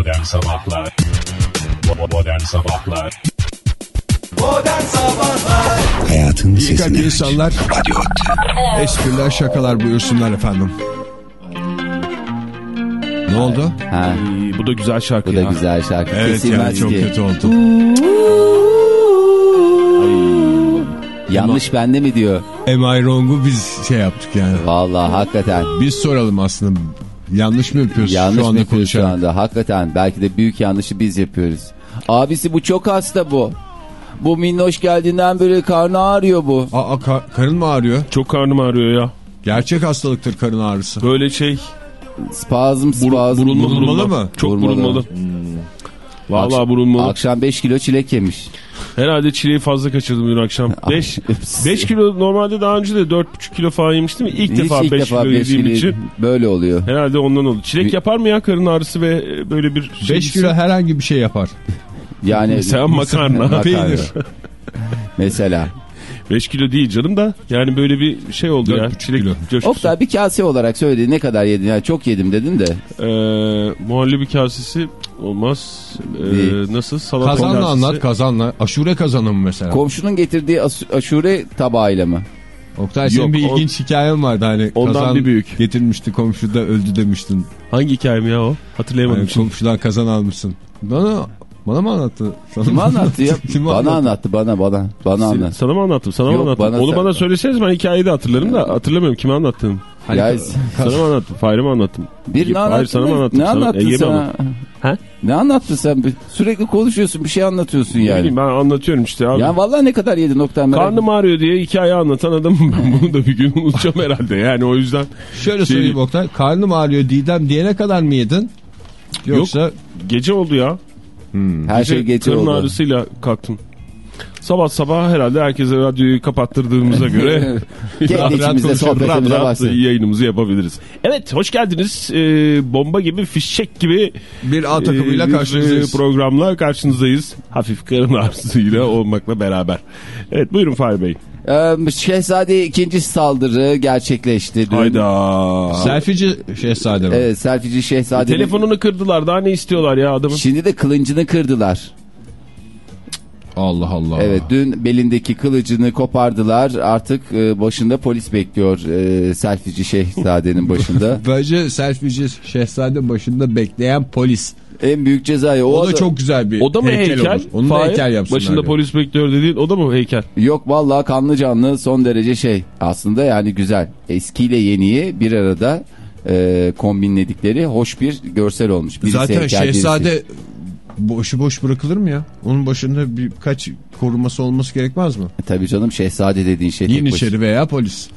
Modern Sabahlar Modern Sabahlar Modern Sabahlar Hayatın İyi kalpli sesini insanlar, Radyo Ottu. espriler, şakalar buyursunlar efendim. Ne oldu? Ha, İyi, bu da güzel şarkı bu da ya. güzel şarkı. Evet Kesilmez yani çok ki. kötü oldu. Yanlış bende mi diyor? Am I wrong'u biz şey yaptık yani. Vallahi hakikaten. Biz soralım aslında. Yanlış mı yapıyoruz Yanlış şu anda yapıyoruz şu konuşarak? anda? Hakikaten. Belki de büyük yanlışı biz yapıyoruz. Abisi bu çok hasta bu. Bu minnoş geldiğinden beri karnı ağrıyor bu. Aa, ka- karın mı ağrıyor? Çok karnım ağrıyor ya. Gerçek hastalıktır karın ağrısı. Böyle şey Spazm spazm. burulma, Burulmalı burulma. mı? Çok Burulmalı. burulmalı. Vallahi Akş- burulmalı. Akşam 5 kilo çilek yemiş. Herhalde çileği fazla kaçırdım dün akşam. 5 5 kilo normalde daha önce de 4,5 kilo falan yemiştim. İlk Hiç defa ilk 5 defa kilo beş yediğim kilo için böyle oluyor. herhalde ondan oldu. Çilek Bir- yapar mı ya karın ağrısı ve böyle bir şey? 5 kilo herhangi bir şey yapar. Yani Mesela makarna. Makarna. Peynir. mesela. 5 kilo değil canım da yani böyle bir şey oldu ya. 4,5 Çilek kilo. coşkusu. Oktay bir kase olarak söyledi ne kadar yedin yani çok yedim dedin de. Ee, muhallebi kasesi olmaz. Ee, nasıl? Salata Kazanla kasesi. anlat kazanla. Aşure kazanı mı mesela? Komşunun getirdiği aşure tabağıyla mı? Oktay senin Yok, bir o- ilginç hikayen vardı hani. Ondan kazan bir büyük. Getirmişti komşu da öldü demiştin. Hangi hikayem ya o? Hatırlayamadım Yani komşudan kazan almışsın. Bana bana mı anlattı? Sana Kim mı anlattı ya? Kim bana anlattı? anlattı bana bana. Bana anlattı. Sana mı anlattım? Sana Yok, mı anlattım? bana Onu sen- bana söyleseniz ben hikayeyi de hatırlarım da hatırlamıyorum kime anlattım. Hani Ya, Sana mı anlattım? Fahir'e mi anlattım? bir ne Hayır anlattın? sana mı Ne, anlattım? ne Sana- anlattın Ege'me sana? anlattım. He? Ne anlattın sen? Sürekli konuşuyorsun bir şey anlatıyorsun Ne yani. bileyim ben anlatıyorum işte abi. Ya vallahi ne kadar yedin Oktay merak Karnım ağrıyor diye hikaye anlatan adamım ben bunu da bir gün unutacağım herhalde yani o yüzden. Şöyle Şey- söyleyeyim Oktay. Karnım ağrıyor Didem diyene kadar mı yedin? Yoksa Gece oldu ya. Her şey gece oldu. ağrısıyla kalktım. Sabah sabah herhalde herkese radyoyu kapattırdığımıza göre Kendi rahat içimizde sohbetimize rahat yayınımızı yapabiliriz. Evet hoş geldiniz. Ee, bomba gibi fişek gibi bir A takımıyla e, karşınızdayız. programla karşınızdayız. Hafif karın ağrısıyla olmakla beraber. Evet buyurun Fahri Bey. Ee, Şehzade ikinci saldırı gerçekleşti. dün. Hayda. Selfieci şehzade mi? Evet selfieci şehzade. Telefonunu kırdılar daha ne istiyorlar ya adamın. Şimdi de kılıncını kırdılar. Allah Allah. Evet dün belindeki kılıcını kopardılar. Artık e, başında polis bekliyor e, selfieci şehzadenin başında. Bence selfieci şehzade başında bekleyen polis. En büyük cezayı o, O, da da- çok güzel bir O da mı heykel? olur. Onu da heykel yapsınlar. Başında ya. polis bekliyor dediğin o da mı heykel? Yok vallahi kanlı canlı son derece şey. Aslında yani güzel. Eskiyle yeniyi bir arada e, kombinledikleri hoş bir görsel olmuş. Birisi Zaten heykel, birisi- şehzade boşu boş bırakılır mı ya? Onun başında birkaç koruması olması gerekmez mi? E, Tabii canım şehzade dediğin şey Yeniçeri veya polis.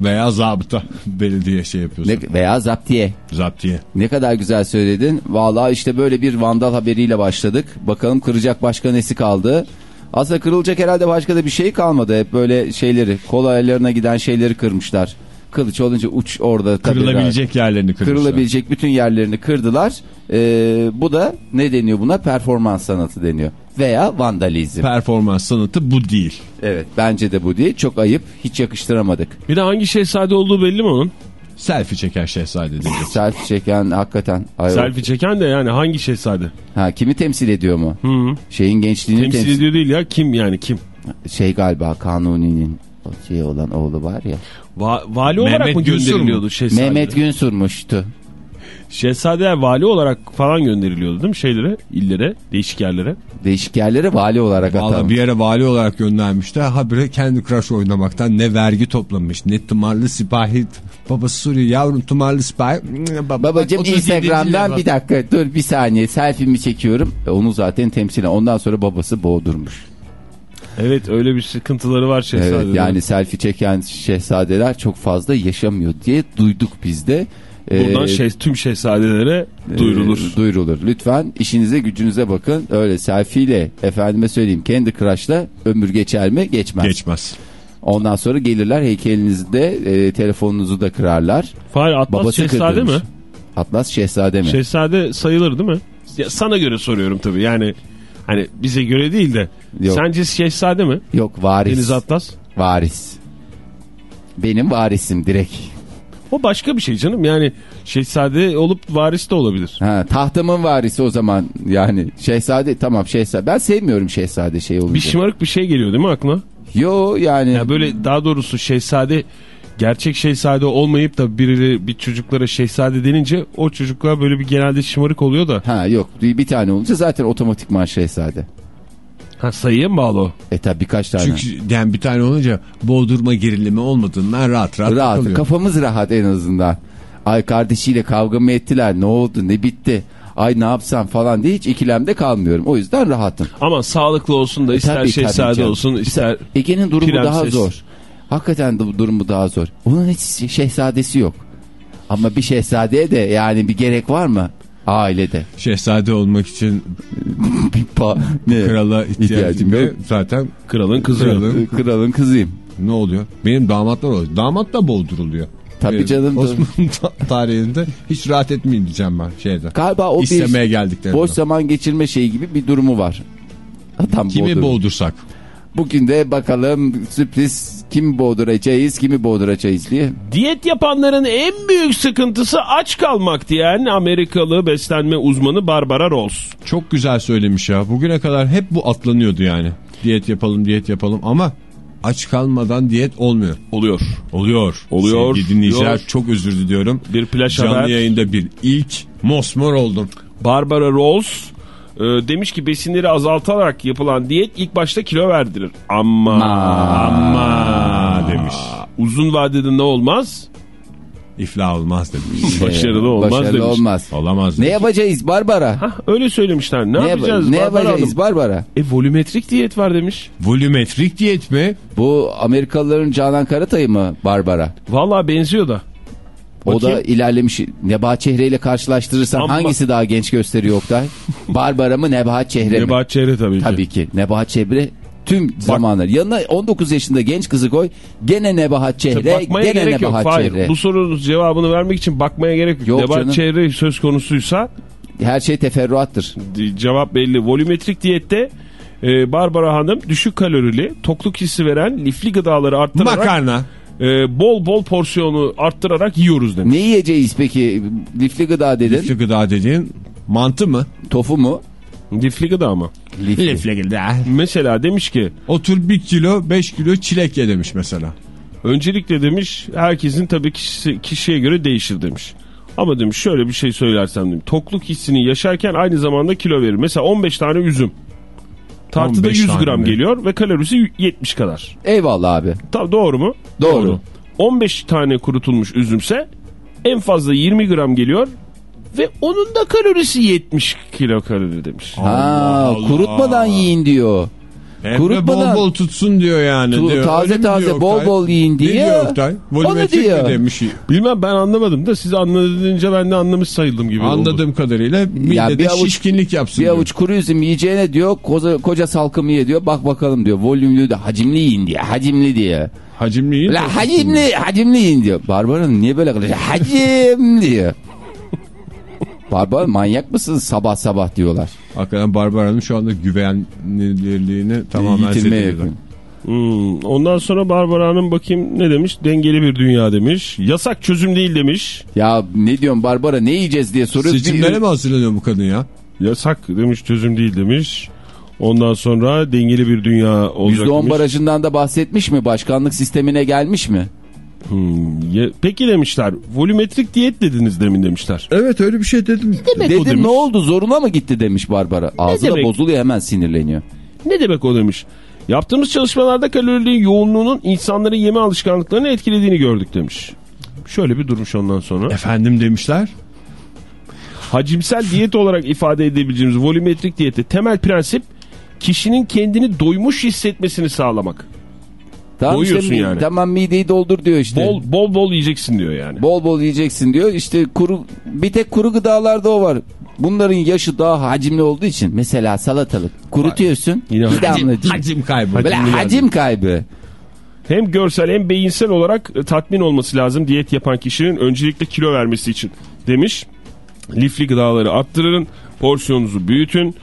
Veya zabıta belediye şey yapıyorsa. Ne- veya zaptiye. Zaptiye. Ne kadar güzel söyledin. Vallahi işte böyle bir vandal haberiyle başladık. Bakalım kıracak başka nesi kaldı. Aslında kırılacak herhalde başka da bir şey kalmadı. Hep böyle şeyleri, kol ayarlarına giden şeyleri kırmışlar. Kılıç olunca uç orada. tabii Kırılabilecek yerlerini kırmışlar. Kırılabilecek bütün yerlerini kırdılar. Ee, bu da ne deniyor buna? Performans sanatı deniyor. Veya vandalizm. Performans sanatı bu değil. evet bence de bu değil. Çok ayıp. Hiç yakıştıramadık. Bir de hangi şehzade olduğu belli mi onun? Selfie çeken şehzade diyeceğiz. Selfie çeken hakikaten. Ay, Selfie çeken de yani hangi şehzade? Ha, kimi temsil ediyor mu? Hı -hı. Şeyin gençliğini Temsil temsil, ediyor değil ya kim yani kim? Şey galiba Kanuni'nin o şey olan oğlu var ya. Va vali Mehmet olarak mı Günsür mü? gönderiliyordu şehzade? Mehmet Günsur'muştu. Şehzadeler vali olarak falan gönderiliyordu değil mi şeylere, illere, değişik yerlere? Değişik yerlere vali olarak Valla atanmış. bir yere vali olarak göndermişler. Habire kendi Crush oynamaktan ne vergi toplamış ne tımarlı sipahi. Babası soruyor yavrum tımarlı sipahi. Baba, Babacım 37 Instagram'dan bir dakika dur bir saniye selfie'mi çekiyorum. E, onu zaten temsilen ondan sonra babası boğdurmuş. Evet öyle bir sıkıntıları var şehzadelerin. Evet yani selfie çeken şehzadeler çok fazla yaşamıyor diye duyduk biz de. Ee, Buradan şey, tüm şehzadelere duyurulur. e, duyurulur. Lütfen işinize gücünüze bakın. Öyle selfie ile efendime söyleyeyim kendi Crush'la ömür geçer mi? Geçmez. Geçmez. Ondan sonra gelirler heykelinizde e, telefonunuzu da kırarlar. Fahir Atlas Babası şehzade kırdırmış. mi? Atlas şehzade mi? Şehzade sayılır değil mi? Ya sana göre soruyorum tabii yani hani bize göre değil de. Yok. Sence şehzade mi? Yok varis. Deniz Atlas. Varis. Benim varisim direkt. O başka bir şey canım. Yani şehzade olup varis de olabilir. Ha, tahtımın varisi o zaman yani şehzade tamam şehzade ben sevmiyorum şehzade şey olunca. Bir şımarık bir şey geliyor değil mi aklına? Yo yani Ya böyle daha doğrusu şehzade gerçek şehzade olmayıp da birileri bir çocuklara şehzade denince o çocuklar böyle bir genelde şımarık oluyor da. ha yok bir, bir tane olunca zaten otomatikman şehzade. Ha sayıya mı bağlı o? E tabi birkaç tane. Çünkü yani bir tane olunca boğdurma gerilimi olmadığından rahat rahat, rahat takılıyor. kafamız rahat en azından. Ay kardeşiyle kavga mı ettiler ne oldu ne bitti. Ay ne yapsam falan diye hiç ikilemde kalmıyorum. O yüzden rahatım. Ama sağlıklı olsun da ister E, Tabii, tabii şehzade canım. olsun ister... Ege'nin durumu prenses. daha zor. Hakikaten de durumu daha zor. Onun hiç şehzadesi yok. Ama bir şehzadeye de yani bir gerek var mı? Ailede. Şehzade olmak için Bir pa- ne? krala ihtiyacım İhtiyacım yok. Zaten Kralın kızı. kralın Kralın kızıyım. ne oluyor? Benim damatlar oluyor. Damat da boğduruluyor. Tabii Benim canım. Osmanlı ta- tarihinde hiç rahat etmeyin diyeceğim ben şeyde. Galiba o İstemeye bir geldiklerinde. boş zaman geçirme şeyi gibi bir durumu var. Adam Kimi boğdur- boğdursak? Bugün de bakalım sürpriz kimi boğduracağız, kimi boğduracağız diye. Diyet yapanların en büyük sıkıntısı aç kalmak diyen Amerikalı beslenme uzmanı Barbara Rolls. Çok güzel söylemiş ya. Bugüne kadar hep bu atlanıyordu yani. Diyet yapalım, diyet yapalım ama aç kalmadan diyet olmuyor. Oluyor. Oluyor. Oluyor, Sevgili dinleyiciler çok özür diliyorum. Bir plaj Canlı haber. yayında bir ilk mosmor oldum. Barbara Rolls e, demiş ki besinleri azaltarak yapılan diyet ilk başta kilo verdirir. Ama Ama demiş. uzun vadede ne olmaz? İflah olmaz demiş. Başarılı olmaz Başarılı demiş. olmaz. Olamaz. Ne demiş. yapacağız Barbara? Hah, öyle söylemişler. Ne, ne yapacağız? ne Barbara yapacağız Hanım? Barbara? E volümetrik diyet var demiş. Volümetrik diyet mi? Bu Amerikalıların Canan Karatay'ı mı Barbara? Vallahi benziyor da. O da ilerlemiş. Nebahat Çehre ile karşılaştırırsan Ama- hangisi daha genç gösteriyor Oktay? Barbara mı Nebahat Çehre mi? Nebahat Çehre tabii ki. Tabii ki. Nebahat Çehre tüm zamanlar. Yanına 19 yaşında genç kızı koy. Gene Nebahat Çehre. Bakmaya Gene gerek yok. Nebahat Hayır. Çehre. Bu sorunun cevabını vermek için bakmaya gerek yok. Yok Nebahat canım. Çehre söz konusuysa Her şey teferruattır. cevap belli. Volümetrik diyette e, Barbara Hanım düşük kalorili, tokluk hissi veren lifli gıdaları arttırarak Makarna. E, bol bol porsiyonu arttırarak yiyoruz demiş. Ne yiyeceğiz peki? Lifli gıda dedin. Lifli gıda dediğin mantı mı? Tofu mu? Lifli gıda ama. Lifli. gıda. Mesela demiş ki Otur 1 kilo 5 kilo çilek ye demiş mesela. öncelikle demiş herkesin tabii kişisi, kişiye göre değişir demiş. Ama demiş şöyle bir şey söylersem demiş. Tokluk hissini yaşarken aynı zamanda kilo verir. Mesela 15 tane üzüm. Tartıda 15 100 tane gram mi? geliyor ve kalorisi 70 kadar. Eyvallah abi. Tabii doğru mu? Doğru. 15 tane kurutulmuş üzümse en fazla 20 gram geliyor ve onun da kalorisi 70 kilokalori demiş. Ha, Allah. kurutmadan yiyin diyor. De Kurutmadan- bol bol tutsun diyor yani. Tu- diyor. taze Öyle taze, diyor bol Oktay? bol yiyin Ne diyor. Oktay? Volümetrik mi demiş? Bilmem ben anlamadım da siz anladığınca ben de anlamış sayıldım gibi oldu. Anladığım kadarıyla midede bir avuç- şişkinlik yapsın Bir diyor. avuç kuru üzüm yiyeceğine diyor koca, koca salkımı ye diyor. Bak bakalım diyor. Volümlü de hacimli yiyin diye. Hacimli diye. Hacimli yiyin. La hacimli hacimli yiyin diyor. Barbara'nın niye böyle konuşuyor? Hacim diyor. Barbara manyak mısınız sabah sabah diyorlar. Hakikaten Barbara'nın şu anda güvenilirliğini tamamen Yitirmeye zedeledi. yakın. Hmm, Ondan sonra Barbara Hanım bakayım ne demiş? Dengeli bir dünya demiş. Yasak çözüm değil demiş. Ya ne diyorsun Barbara ne yiyeceğiz diye soruyoruz. Seçimlere Bir- mi hazırlanıyor bu kadın ya? Yasak demiş çözüm değil demiş. Ondan sonra dengeli bir dünya olacak %10 demiş. barajından da bahsetmiş mi? Başkanlık sistemine gelmiş mi? Hmm, ye- Peki demişler volümetrik diyet dediniz demin demişler. Evet öyle bir şey dedim. demek o Dedim demiş? ne oldu zoruna mı gitti demiş Barbara. Ağzı da demek? bozuluyor hemen sinirleniyor. Ne demek o demiş. Yaptığımız çalışmalarda kalorili yoğunluğunun insanların yeme alışkanlıklarını etkilediğini gördük demiş. Şöyle bir durmuş ondan sonra. Efendim demişler. Hacimsel diyet olarak ifade edebileceğimiz volümetrik diyette temel prensip kişinin kendini doymuş hissetmesini sağlamak. Tamam Doyuyorsun mi- yani. Tamam mideyi doldur diyor işte. Bol bol bol yiyeceksin diyor yani. Bol bol yiyeceksin diyor. İşte kuru bir tek kuru gıdalarda o var. Bunların yaşı daha hacimli olduğu için mesela salatalık kurutuyorsun. Yine bir hacim- damlacık. Hacim kaybı. Böyle geldi. hacim kaybı. Hem görsel hem beyinsel olarak e, tatmin olması lazım diyet yapan kişinin öncelikle kilo vermesi için demiş. Lifli gıdaları arttırın, porsiyonunuzu büyütün.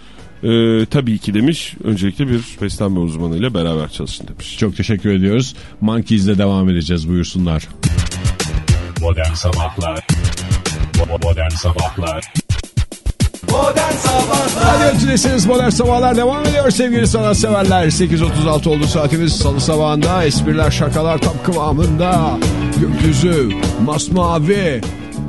Ee, tabii ki demiş. Öncelikle bir beslenme uzmanıyla beraber çalışın demiş. Çok teşekkür ediyoruz. Monkeys'le devam edeceğiz buyursunlar. Modern Sabahlar Modern Sabahlar Modern Sabahlar Radyo Tülesi'niz Modern Sabahlar devam ediyor sevgili sanatseverler. 8.36 oldu saatimiz salı sabahında. Espriler şakalar tam kıvamında. Gökyüzü masmavi.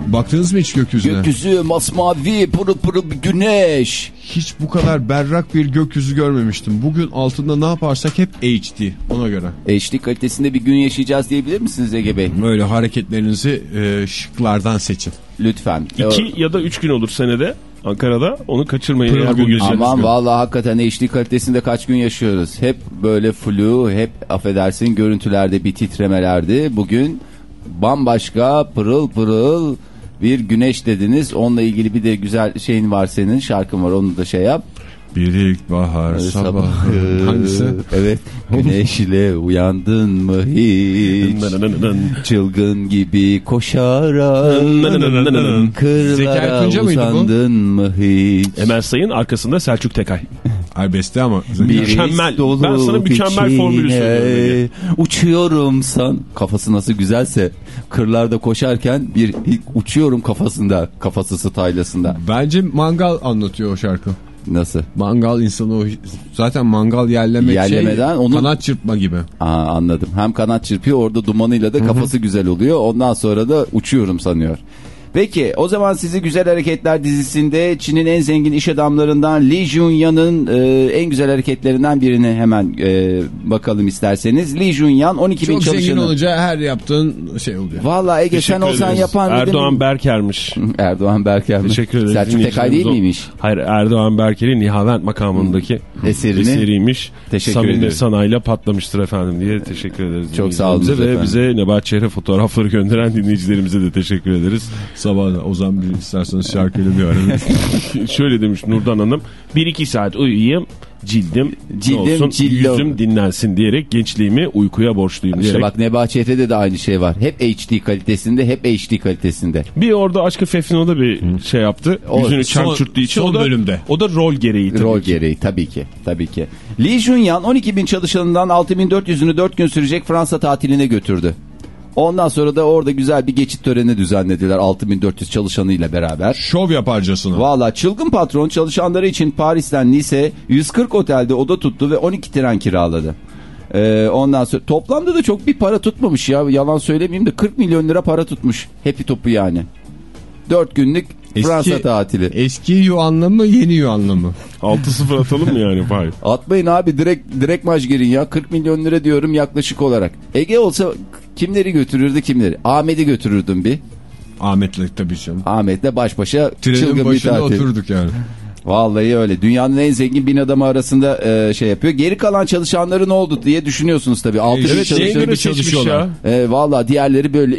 Baktınız mı hiç gökyüzüne? Gökyüzü masmavi pırıl pırıl bir güneş. Hiç bu kadar berrak bir gökyüzü görmemiştim. Bugün altında ne yaparsak hep HD ona göre. HD kalitesinde bir gün yaşayacağız diyebilir misiniz Ege Bey? Böyle hareketlerinizi e, şıklardan seçin. Lütfen. İki ya da üç gün olur senede Ankara'da. Onu kaçırmayın Pırıl eğer bu gün gece. Aman vallahi hakikaten HD kalitesinde kaç gün yaşıyoruz. Hep böyle flu, hep affedersin görüntülerde bir titremelerdi. Bugün bambaşka pırıl pırıl bir güneş dediniz. Onunla ilgili bir de güzel şeyin var senin şarkın var onu da şey yap. Bir ilkbahar sabahı. Hangisi? Evet. Güneşle uyandın mı hiç? Çılgın gibi koşarak kırlara uzandın mı hiç? Emel Sayın arkasında Selçuk Tekay. Ay beste ama. Mükemmel. dolu Ben sana mükemmel formülü içine söylüyorum Uçuyorum san. Kafası nasıl güzelse kırlarda koşarken bir uçuyorum kafasında. Kafası stylasında. Bence mangal anlatıyor o şarkı. Nasıl? Mangal insanı o zaten mangal yerlemek Yerlemeden şey onu- kanat çırpma gibi. Aa, anladım. Hem kanat çırpıyor orada dumanıyla da kafası güzel oluyor. Ondan sonra da uçuyorum sanıyor. Peki o zaman sizi Güzel Hareketler dizisinde Çin'in en zengin iş adamlarından Lee Junyan'ın e, en güzel hareketlerinden birini hemen e, bakalım isterseniz. Lee Junyan 12 bin Çok zengin çalışanı. olunca her yaptığın şey oluyor. Valla Ege sen olsan yapan Erdoğan Berker'miş. Erdoğan Berker mi? Teşekkür ederiz. Selçuk Tekay değil miymiş? Hayır Erdoğan Berker'in Nihavent makamındaki Eserini. eseriymiş. Teşekkür Samimi ederim. sanayla patlamıştır efendim diye teşekkür ederiz. Çok sağ olun dinleyicilerimize efendim. Ve bize Nebahat Çehre fotoğrafları gönderen dinleyicilerimize de teşekkür ederiz. Sabah Ozan bir isterseniz şarkıyla bir ara. Şöyle demiş Nurdan Hanım. Bir iki saat uyuyayım cildim, Cildim, olsun, cildim. yüzüm dinlensin diyerek gençliğimi uykuya borçluyum İşte diyerek. bak Nebaçet'te de aynı şey var. Hep HD kalitesinde, hep HD kalitesinde. Bir orada Aşkı Fefno'da bir şey yaptı. O Yüzünü çarçurttuğu için. son o da, bölümde. O da rol gereği tabii Rol ki. gereği tabii ki. Tabii ki. Lee Junyan 12 bin çalışanından 6400'ünü 4 gün sürecek Fransa tatiline götürdü. Ondan sonra da orada güzel bir geçit töreni düzenlediler 6400 çalışanıyla beraber. Şov yaparcasına. Valla çılgın patron çalışanları için Paris'ten Nice 140 otelde oda tuttu ve 12 tren kiraladı. Ee, ondan sonra toplamda da çok bir para tutmamış ya yalan söylemeyeyim de 40 milyon lira para tutmuş. Happy topu yani. 4 günlük Fransa tatili. Eski yuanla mı yeni yuanla mı? 6-0 atalım mı yani Fahir? Atmayın abi direkt direkt maç girin ya 40 milyon lira diyorum yaklaşık olarak. Ege olsa kimleri götürürdü kimleri? Ahmet'i götürürdüm bir. Ahmet'le tabii canım. Ahmet'le baş başa Trenin çılgın bir tatil. oturduk yani. Vallahi öyle. Dünyanın en zengin bin adamı arasında e, şey yapıyor. Geri kalan çalışanları ne oldu diye düşünüyorsunuz tabii. Altı bin Evet, Neye çalışan. göre bir seçmiş çalışıyorlar. E, Valla diğerleri böyle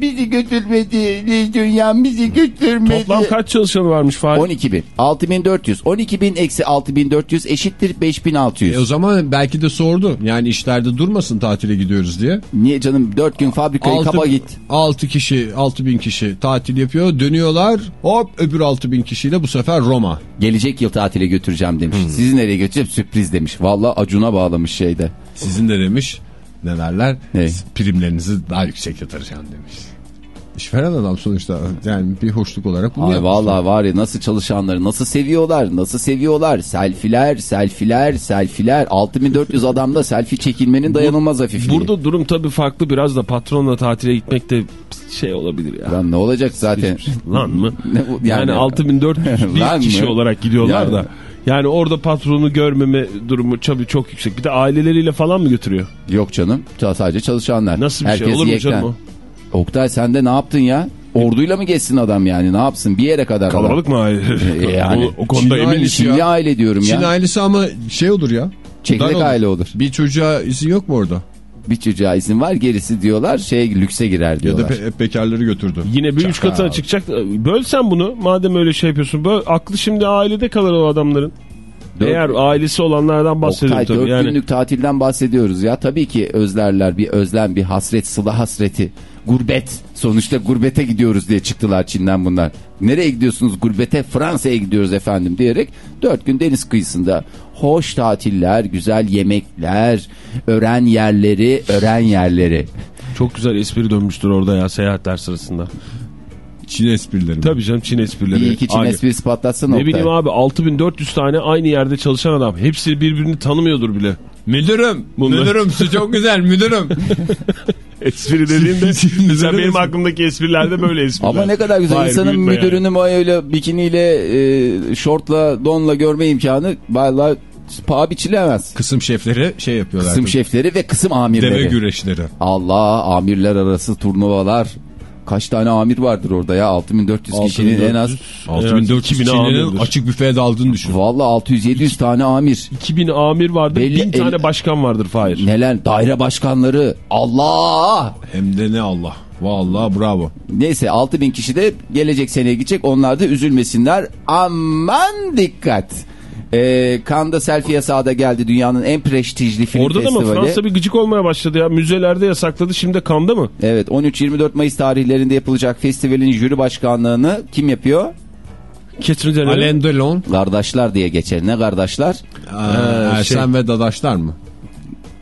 bizi götürmedi. Dünya bizi götürmedi. Toplam kaç çalışanı varmış Fahir? 12 bin. 6400. 12 bin eksi 6400 eşittir 5600. E o zaman belki de sordu. Yani işlerde durmasın tatile gidiyoruz diye. Niye canım 4 gün fabrikayı kapa git. 6 kişi 6 bin kişi tatil yapıyor. Dönüyorlar hop öbür 6 bin kişiyle bu sefer Roma. Gelecek yıl tatile götüreceğim demiş. Sizi nereye götüreceğim? Sürpriz demiş. Valla Acun'a bağlamış şeyde. Sizin de demiş ne derler? Ne? Primlerinizi daha yüksek yatıracağım demiş. İşveren adam sonuçta yani bir hoşluk olarak bunu Ay vallahi var ya nasıl çalışanları nasıl seviyorlar nasıl seviyorlar selfiler selfiler selfiler 6400 adamda selfie çekilmenin dayanılmaz hafifliği. Burada durum tabii farklı biraz da patronla tatile gitmek de şey olabilir ya. Lan ne olacak zaten Lan mı? Ne Yani, yani- 6400 Lan bir kişi mı? olarak gidiyorlar Yani. da. Yani orada patronu görmeme durumu tabii çok yüksek. Bir de aileleriyle falan mı götürüyor? yok canım sadece çalışanlar. Nasıl bir Herkes şey olur mu canım o? Oktay sen de ne yaptın ya? Orduyla mı geçsin adam yani ne yapsın bir yere kadar adam. Kalabalık mı aile? E, yani. o, o konuda Çin eminiz. ailesi Çinli ya. aile diyorum Çin ya. ailesi ama şey olur ya. Çekirdek aile olur. Bir çocuğa izin yok mu orada? Bir çocuğa izin var gerisi diyorlar şey lükse girer Ya da diyorlar. pe- bekarları götürdü. Yine bir üç katına çıkacak. Bölsen bunu madem öyle şey yapıyorsun. Böl, aklı şimdi ailede kalır o adamların. Dört- Eğer ailesi olanlardan bahsediyorum Oktay tabii. 4 Yani günlük tatilden bahsediyoruz ya. Tabii ki özlerler bir özlem bir hasret sıla hasreti. Gurbet. Sonuçta gurbete gidiyoruz diye çıktılar Çin'den bunlar. Nereye gidiyorsunuz gurbete? Fransa'ya gidiyoruz efendim diyerek 4 gün deniz kıyısında hoş tatiller, güzel yemekler, öğren yerleri, öğren yerleri. çok güzel espri dönmüştür orada ya seyahatler sırasında. Çin esprileri. Tabii canım Çin esprileri. Bir iki Çin Aynı. esprisi patlatsana Ne Oktay. bileyim abi 6400 tane aynı yerde çalışan adam. Hepsi birbirini tanımıyordur bile. Müdürüm, Bunlar- müdürüm su çok güzel müdürüm. Espri dediğinde mesela benim aklımdaki esprilerde böyle espriler. Ama ne kadar güzel Hayır, insanın büyütme yani. müdürünü öyle bikiniyle, e, şortla, donla görme imkanı vallahi paha biçilemez. Kısım şefleri şey yapıyorlar. Kısım tabii. şefleri ve kısım Deve amirleri. güreşleri. Allah amirler arası turnuvalar. Kaç tane amir vardır orada ya 6400 kişinin en az. 6400 2000 Çinli'nin amirdir. açık büfeye daldığını düşün. Vallahi 600-700 tane amir. 2000 amir vardır, Belli 1000 tane el- başkan vardır Fahir. Neler daire başkanları. Allah! Hem de ne Allah. Vallahi bravo. Neyse 6000 kişi de gelecek seneye gidecek. Onlar da üzülmesinler. Aman dikkat. Ee, Cannes'da selfie yasağı da geldi. Dünyanın en prestijli film Orada da mı festivali. Fransa bir gıcık olmaya başladı ya. Müzelerde yasakladı şimdi Kanda mı? Evet 13-24 Mayıs tarihlerinde yapılacak festivalin jüri başkanlığını kim yapıyor? Catherine Deneuve. Alain Delon, Kardeşler diye geçer. Ne kardeşler? Ersen şey- ve Dadaşlar mı?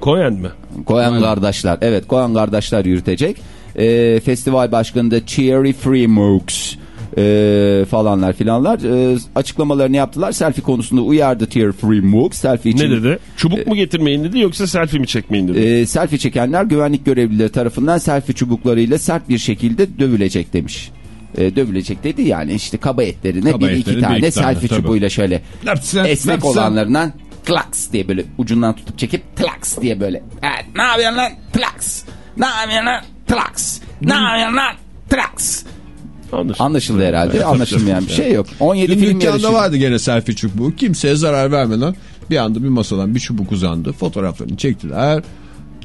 Cohen mi? Koyan kardeşler. Evet Koyan kardeşler yürütecek. Ee, festival başkanı da Thierry Fremaux ee, falanlar filanlar ee, açıklamalarını yaptılar. Selfie konusunda uyardı Thierry Fremaux. Selfie için. Ne dedi? Çubuk mu getirmeyin dedi yoksa selfie mi çekmeyin dedi? Ee, selfie çekenler güvenlik görevlileri tarafından selfie çubuklarıyla sert bir şekilde dövülecek demiş. Ee, dövülecek dedi yani işte kaba etlerine Kaba bir iki etlerine tane bir iki tane, selfie tabii. çubuğuyla şöyle Lapsın, esnek lapsın. olanlarından klaks diye böyle ucundan tutup çekip klaks diye böyle. Evet, ne yapıyorsun lan? Klaks. Ne yapıyorsun lan? Klaks. Ne yapıyorsun lan? Klaks. Anlaşıldı. Anlaşıldı herhalde. Anlaşılmayan bir şey yok. 17 Dün film dükkanda yarışı. vardı gene selfie çubuğu. Kimseye zarar vermeden bir anda bir masadan bir çubuk uzandı. Fotoğraflarını çektiler.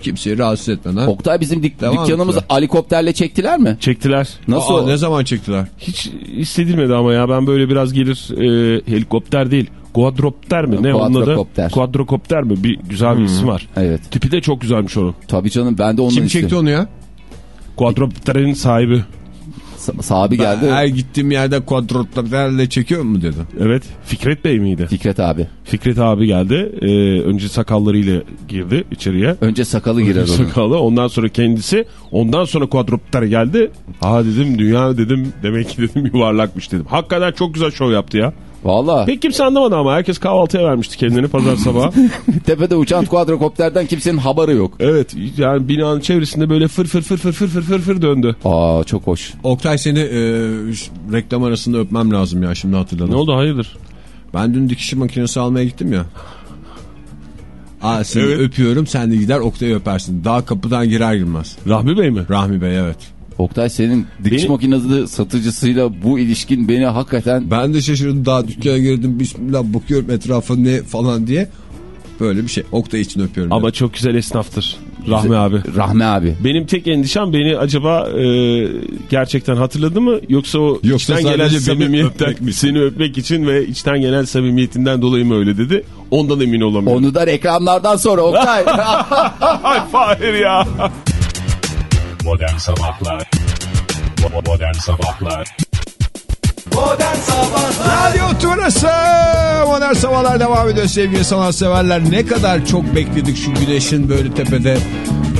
Kimseyi rahatsız etmeden. Oktay bizim dik- Devam dükkanımızı ettiler. helikopterle çektiler mi? Çektiler. Nasıl? Aa, ne zaman çektiler? Hiç hissedilmedi ama ya ben böyle biraz gelir e, helikopter değil. Quadropter mi? Ne onun adı? Quadrocopter. Quadrocopter mi? Bir güzel bir isim var. Evet. Tipi de çok güzelmiş onun. Tabii canım ben de ondan Kim istedim. çekti onu ya? Quadropter'in sahibi. Sa- sahibi geldi. Her gittiğim yerde kuadrotlarla çekiyor mu dedi. Evet. Fikret Bey miydi? Fikret abi. Fikret abi geldi. E, önce sakallarıyla girdi içeriye. Önce sakalı girer onun. Sakalı. Ondan sonra kendisi. Ondan sonra quadropter geldi. Ha dedim dünya dedim. Demek ki dedim yuvarlakmış dedim. Hakikaten çok güzel şov yaptı ya. Valla. Pek kimse anlamadı ama herkes kahvaltıya vermişti kendini pazar sabahı. Tepede uçan kuadrokopterden kimsenin habarı yok. Evet yani binanın çevresinde böyle fır fır fır fır fır fır fır, fır döndü. Aa çok hoş. Oktay seni e, reklam arasında öpmem lazım ya şimdi hatırladım. Ne oldu hayırdır? Ben dün dikişi makinesi almaya gittim ya. Aa, seni evet. öpüyorum sen de gider Oktay'ı öpersin. Daha kapıdan girer girmez. Rahmi Bey mi? Rahmi Bey evet. Oktay senin dikiş Beni- makinesi satıcısıyla bu ilişkin beni hakikaten Ben de şaşırdım daha dükkana girdim bismillah bakıyorum etrafa ne falan diye. Böyle bir şey. Oktay için öpüyorum. Ama çok güzel esnaftır Rahmi abi. Rahmi abi. Benim tek endişem beni acaba e, gerçekten hatırladı mı yoksa o Yoksa içten gelen samimiyetten öpmek mi? seni öpmek için ve içten gelen samimiyetinden dolayı mı öyle dedi? Ondan emin olamıyorum. Onu da reklamlardan sonra Oktay. Ay Fahir ya. Modern Sabahlar Modern Sabahlar Modern Sabahlar Radyo Turası Modern Sabahlar devam ediyor sevgili sanatseverler. Ne kadar çok bekledik şu güneşin böyle tepede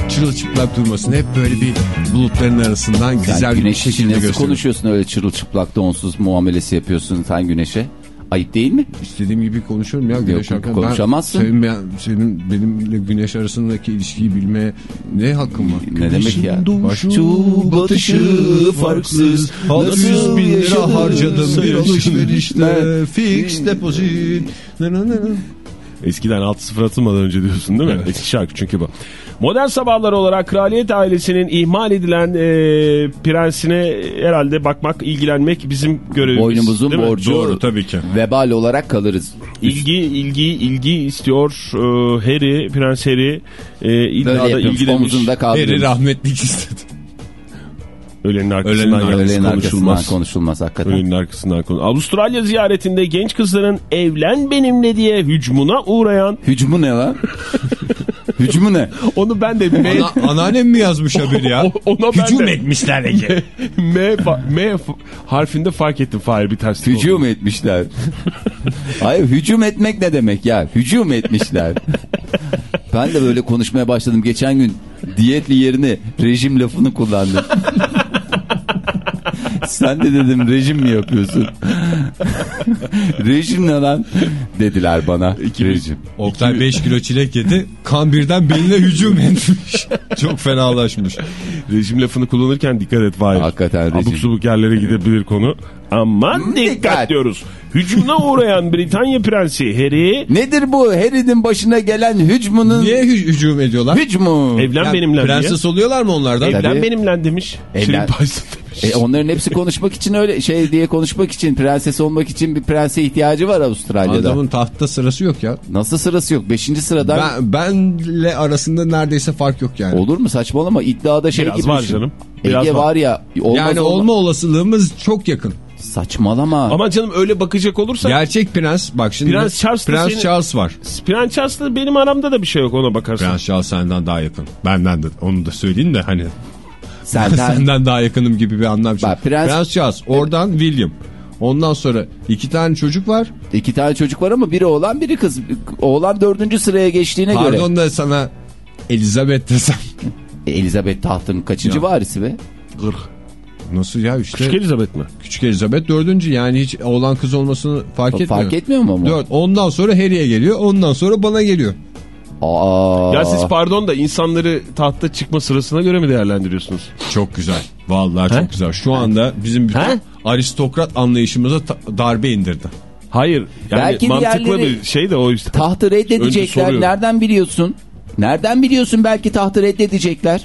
çırılçıplak durmasını. Hep böyle bir bulutların arasından güzel bir güneş için şekilde nasıl gösteriyor. konuşuyorsun öyle çırılçıplak donsuz muamelesi yapıyorsun sen güneşe? Ayıp değil mi? İstediğim gibi konuşuyorum ya güneş Yok, konuşamazsın. Ben, senin, ben- senin benimle güneş arasındaki ilişkiyi bilmeye ne hakkım var? Ne demek ya? Doğuşu, batışı farksız. 600 bin lira harcadım bir alışverişte. Fix deposit. Eskiden 6-0 atılmadan önce diyorsun değil mi? Eski şarkı çünkü bu. Modern sabahlar olarak kraliyet ailesinin ihmal edilen e, prensine herhalde bakmak, ilgilenmek bizim görevimiz. Boynumuzun borcu. Doğru tabii ki. Vebal olarak kalırız. İlgi, ilgi, ilgi istiyor. E, Harry, Prens Harry e, illa Böyle da ilgilenmiş. kaldırıyormuş. rahmetlik istedi. Ölenin arkasından, Ölenin Öğlenin arkasından konuşulmaz. konuşulmaz hakikaten. Ölenin arkasından konu. Avustralya ziyaretinde genç kızların evlen benimle diye hücmuna uğrayan Hücumu ne lan? Hücumu ne? onu ben de M, Ana, anneannem mi yazmış haberi ya? Ona ben Hücum de- etmişler Ege. M, M f- harfinde fark ettim Fahir bir oldu. Hücum etmişler. Hayır hücum etmek ne demek ya? Hücum etmişler. ben de böyle konuşmaya başladım. Geçen gün diyetli yerine rejim lafını kullandım. Sen de dedim rejim mi yapıyorsun? rejim ne lan? Dediler bana. Rejim. Oktay 5 kilo çilek yedi. Kan birden beline hücum etmiş. Çok fenalaşmış. Rejim lafını kullanırken dikkat et Fahir. Hakikaten rejim. Abuk subuk yerlere gidebilir konu. Aman dikkat, dikkat. diyoruz. Hücumuna uğrayan Britanya Prensi Harry Nedir bu Harry'nin başına gelen hücumunun Niye hü- hücum ediyorlar? hücumu? evlen Yani benimle Prenses oluyorlar mı onlardan? diye. Evlen Tabii. benimle demiş. Evlen- Evlen. demiş. E, onların hepsi konuşmak için öyle şey diye konuşmak için prenses olmak için bir prense ihtiyacı var Avustralya'da. Adamın tahtta sırası yok ya. Nasıl sırası yok? Beşinci sıradan Ben, benle arasında neredeyse fark yok yani. olur mu saçmalama iddiada şey Biraz gibi. var düşün. canım. Biraz Ege var. var ya olmaz yani olma- olma olasılığımız çok yakın. Saçmalama. Ama canım öyle bakacak olursak Gerçek prens bak şimdi Prens Charles Prens senin- Charles var. Prens Charles'la benim aramda da bir şey yok ona bakarsan. Prens Charles senden daha yakın. Benden de onu da söyleyeyim de hani Senden senden daha yakınım gibi bir anlam. Bak, Prens... Prens- Charles oradan William. Ondan sonra iki tane çocuk var. iki tane çocuk var ama biri oğlan biri kız. Oğlan dördüncü sıraya geçtiğine göre. Pardon da sana Elizabeth desem. Elizabeth tahtın kaçıncı Ya. varisi be? Nasıl ya işte. Küçük Elizabeth mi? Küçük Elizabeth dördüncü yani hiç oğlan kız olmasını fark etmiyor. Fark etmiyor mu ama? Dört. Ondan sonra Harry'e geliyor. Ondan sonra bana geliyor. Aa. Ya siz pardon da insanları tahta çıkma sırasına göre mi değerlendiriyorsunuz? Çok güzel. Vallahi çok güzel. Şu anda bizim bütün He? aristokrat anlayışımıza darbe indirdi. Hayır. Yani Belki mantıklı bir şey de o işte. Tahtı reddedecekler. Nereden biliyorsun? Nereden biliyorsun belki tahtı reddedecekler?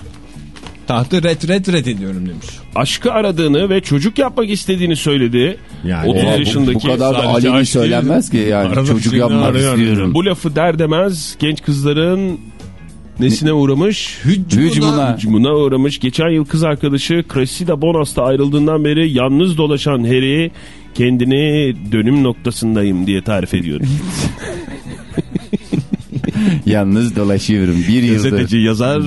Tahtı ret ret ret ediyorum demiş. Aşkı aradığını ve çocuk yapmak istediğini söyledi. Yani 30 o- bu- bu yaşındaki Bu kadar da aleni söylenmez ki yani Arada çocuk yapmak arayan. istiyorum. Bu lafı der demez genç kızların nesine uğramış? Hücumuna. Hücumuna uğramış. Geçen yıl kız arkadaşı Cressida Bonas'ta ayrıldığından beri yalnız dolaşan Harry kendini dönüm noktasındayım diye tarif ediyor. Yalnız dolaşıyorum bir yıldır. Gazeteci yazar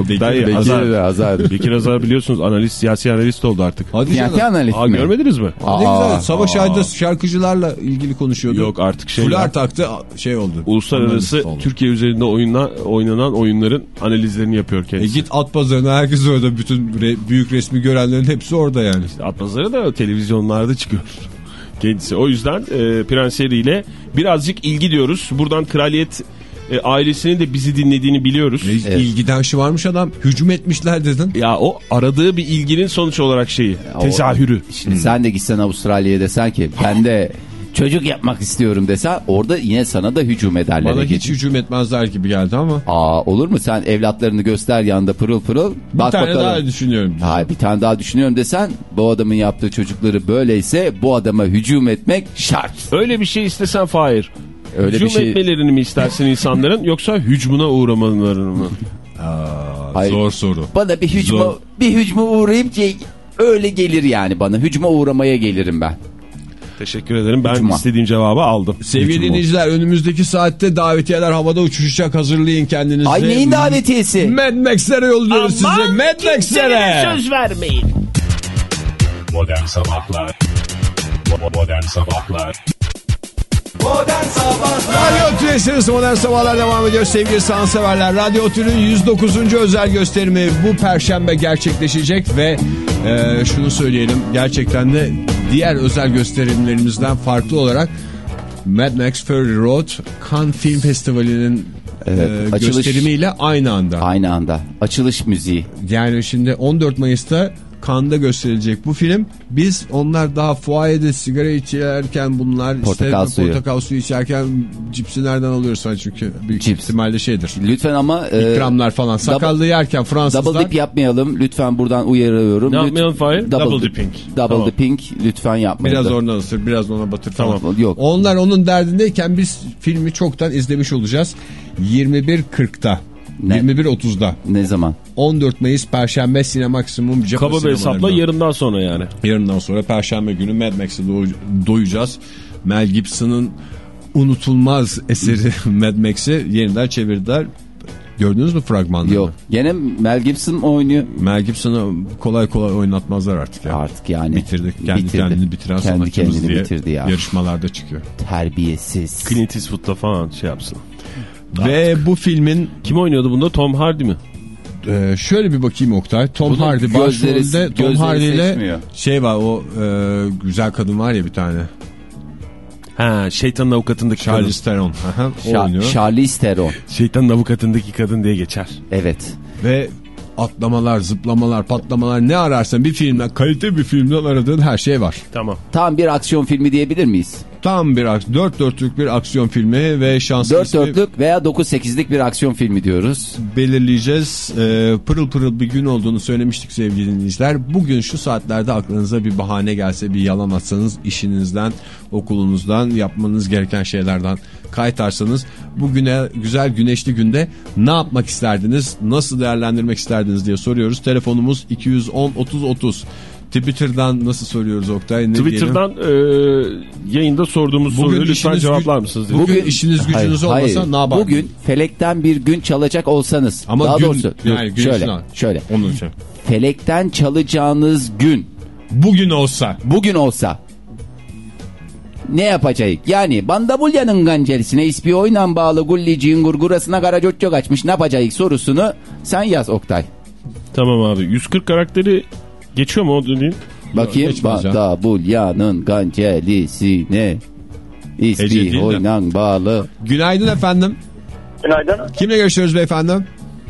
Oktay Bekir Azar. Azar. Bekir Azar biliyorsunuz analist, siyasi analist oldu artık. Hadi Siyasi analist Aa, mi? görmediniz mi? Ne Aa, güzel. Savaş ayda şarkıcılarla ilgili konuşuyordu. Yok artık şey Fular taktı şey oldu. Uluslararası oldu. Türkiye üzerinde oyunla, oynanan oyunların analizlerini yapıyor E kendisi. git at pazarına herkes orada. Bütün re- büyük resmi görenlerin hepsi orada yani. Atmazları da televizyonlarda çıkıyor kendisi. O yüzden e, Prens Harry ile birazcık ilgi diyoruz. Buradan kraliyet e, ailesinin de bizi dinlediğini biliyoruz. E, İlgiden şu varmış adam. Hücum etmişler dedin. Ya o aradığı bir ilginin sonuç olarak şeyi. o- tezahürü. Şimdi sen de gitsen Avustralya'ya desen ki ben de çocuk yapmak istiyorum desen orada yine sana da hücum ederler. Bana hiç hücum etmezler gibi geldi ama. Aa olur mu sen evlatlarını göster yanında pırıl pırıl. Bir bak tane bakalım. daha düşünüyorum. Hayır bir tane daha düşünüyorum desen bu adamın yaptığı çocukları böyleyse bu adama hücum etmek şart. Öyle bir şey istesen Fahir. Öyle hücum bir şey- etmelerini mi istersin insanların yoksa hücumuna uğramalarını mı? Hayır. Zor soru. Bana bir hücuma, Zor. bir hücuma uğrayıp ki öyle gelir yani bana. Hücuma uğramaya gelirim ben. Teşekkür ederim. Ben Hücuma. istediğim cevabı aldım. Sevgili Hücum dinleyiciler önümüzdeki saatte davetiyeler havada uçuşacak hazırlayın kendinizi. Ay neyin davetiyesi? Mad Max'lere yolluyoruz sizi. Mad Max'lere. vermeyin. Modern Sabahlar Modern Sabahlar Modern Sabahlar Radyo Tülesi'niz Modern Sabahlar devam ediyor sevgili sanatseverler. Radyo Tül'ün 109. özel gösterimi bu perşembe gerçekleşecek ve e, şunu söyleyelim gerçekten de diğer özel gösterimlerimizden farklı olarak Mad Max Fury Road Cannes Film Festivali'nin Evet, e, açılış- gösterimiyle aynı anda. Aynı anda. Açılış müziği. Yani şimdi 14 Mayıs'ta Cannes'da gösterilecek bu film. Biz onlar daha fuayede sigara içerken bunlar Portakal işte suyu. portakal suyu içerken cipsi nereden alıyoruz falan çünkü büyük Cips. ihtimalle şeydir. Lütfen ama e, İkramlar falan. Sakallı yerken Fransızlar double dip yapmayalım. Lütfen buradan uyarıyorum. Ne yapmayalım Fahir? Double dipping. Double Tamam. dipping lütfen yapmayın. biraz oradan ısır biraz ona batır Tamam. falan. Yok. Onlar onun derdindeyken biz filmi çoktan izlemiş olacağız. 21.40'da Ne? 21.30'da. Ne zaman? 14 Mayıs Perşembe Sinemaksimum Kaba bir hesapla yarından sonra yani. Yarından sonra Perşembe günü Mad Max'e doy- doyacağız. Mel Gibson'ın unutulmaz eseri Mad Max'i yeniden çevirdiler. Gördünüz mü fragmanları? Yok. Gene Mel Gibson oynuyor. Mel Gibson'ı kolay kolay oynatmazlar artık ya. Artık yani. Bitirdi. Kendi Bitirdi. kendini bitiren Kendi sanatçımız kendini diye bitirdi ya. yarışmalarda çıkıyor. Terbiyesiz. Clint Eastwood'la falan şey yapsın. Ve bu filmin Kim oynuyordu bunda? Tom Hardy mi? e, şöyle bir bakayım Oktay. Tom Bunun Hardy başrolünde Tom Hardy ile seçmiyor. şey var o e, güzel kadın var ya bir tane. Ha şeytanın avukatındaki Charlize Theron. Aha, o Şa- oynuyor. Charlize Theron. kadın. Şeytanın avukatındaki kadın diye geçer. Evet. Ve atlamalar, zıplamalar, patlamalar ne ararsan bir filmden, kalite bir filmden aradığın her şey var. Tamam. Tam bir aksiyon filmi diyebilir miyiz? Tam bir dört dörtlük bir aksiyon filmi ve şanslı 4 ismi dörtlük veya 9-8'lik bir aksiyon filmi diyoruz. belirleyeceğiz. Ee, pırıl pırıl bir gün olduğunu söylemiştik sevgili dinleyiciler. Bugün şu saatlerde aklınıza bir bahane gelse, bir yalan atsanız işinizden, okulunuzdan, yapmanız gereken şeylerden kaytarsanız bugüne güzel güneşli günde ne yapmak isterdiniz, nasıl değerlendirmek isterdiniz diye soruyoruz. Telefonumuz 210 30 30. Twitter'dan nasıl soruyoruz Oktay? Ne diyelim? Twitter'dan e, yayında sorduğumuz Bugün soruyu lütfen cevaplar mısınız? diye. Bugün işiniz gücünüz Hayır, olmasa hayır. ne yapardınız? Bugün felekten bir gün çalacak olsanız. Ama daha gün- doğrusu yani gün şöyle, şöyle. Onun için. Felekten çalacağınız gün Bugün olsa bugün olsa ne yapacağız? Yani Bandabulya'nın gancelisine ispi oynan bağlı gulliciğin gurgurasına karacocok açmış ne yapacağız sorusunu sen yaz Oktay. Tamam abi. 140 karakteri geçiyor mu o dediğin? Bakayım geçmez ya. Bandabulya'nın gancelisine Ece değil ispi oynan bağlı. Günaydın efendim. Günaydın. Kimle görüşüyoruz beyefendi?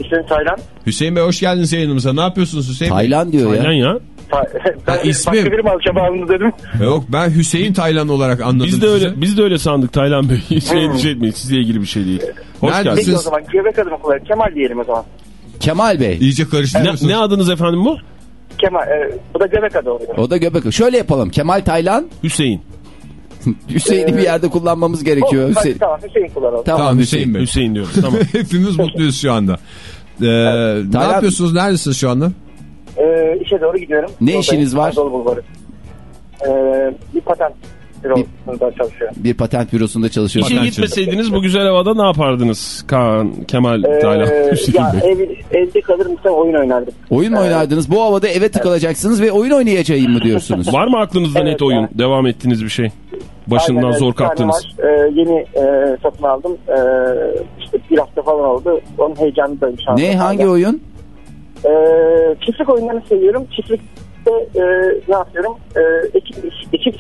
İsmim Taylan. Hüseyin Bey hoş geldiniz yayınımıza. Ne yapıyorsunuz Hüseyin Bey? Taylan diyor Aynen ya. ya. Ta ben ismi- başka biri mi acaba alındı dedim. Yok ben Hüseyin Taylan olarak anladım Biz de sizi. öyle biz de öyle sandık Taylan Bey. Hiç endişe etmeyin. Sizle ilgili bir şey değil. Hoş Nerede geldiniz. Peki o zaman göbek adımı kullanayım. Kemal diyelim o zaman. Kemal Bey. İyice Ne, karıştırıyorsunuz. ne adınız efendim bu? Kemal. E, bu da göbek adı oluyor. O da göbek. Şöyle yapalım. Kemal Taylan Hüseyin. Hüseyin'i bir yerde kullanmamız gerekiyor. Oh, Hüseyin. tamam Hüseyin kullanalım. Tamam, Tamam Hüseyin. Hüseyin. Hüseyin diyoruz. Tamam. Hepimiz mutluyuz şu anda. Ee, ne Taylan- yapıyorsunuz? Neredesiniz şu anda? E, işe doğru gidiyorum. Ne Yoldayım. işiniz var? Anadolu Bulvarı. E, bir patent bürosunda çalışıyorum. Bir patent bürosunda çalışıyorsun. İşe gitmeseydiniz bu güzel havada ne yapardınız? Kaan, Kemal, E, Taylan, Hüseyin ya ev, evde kalır mısın oyun oynardım. Oyun mu oynardınız? Bu havada eve tıkılacaksınız ve oyun oynayacağım mı diyorsunuz? Var mı aklınızda Evet, net oyun? yani. Devam ettiğiniz bir şey? Başından Aynen zor kalktınız. var. E, yeni e, satın aldım. E, işte bir hafta falan oldu. Onun heyecanındayım şu anda. Ne hangi oyun? Ee, çiftlik oyunlarını seviyorum. Çiftlikte e, ne yapıyorum? E, ekip, ekip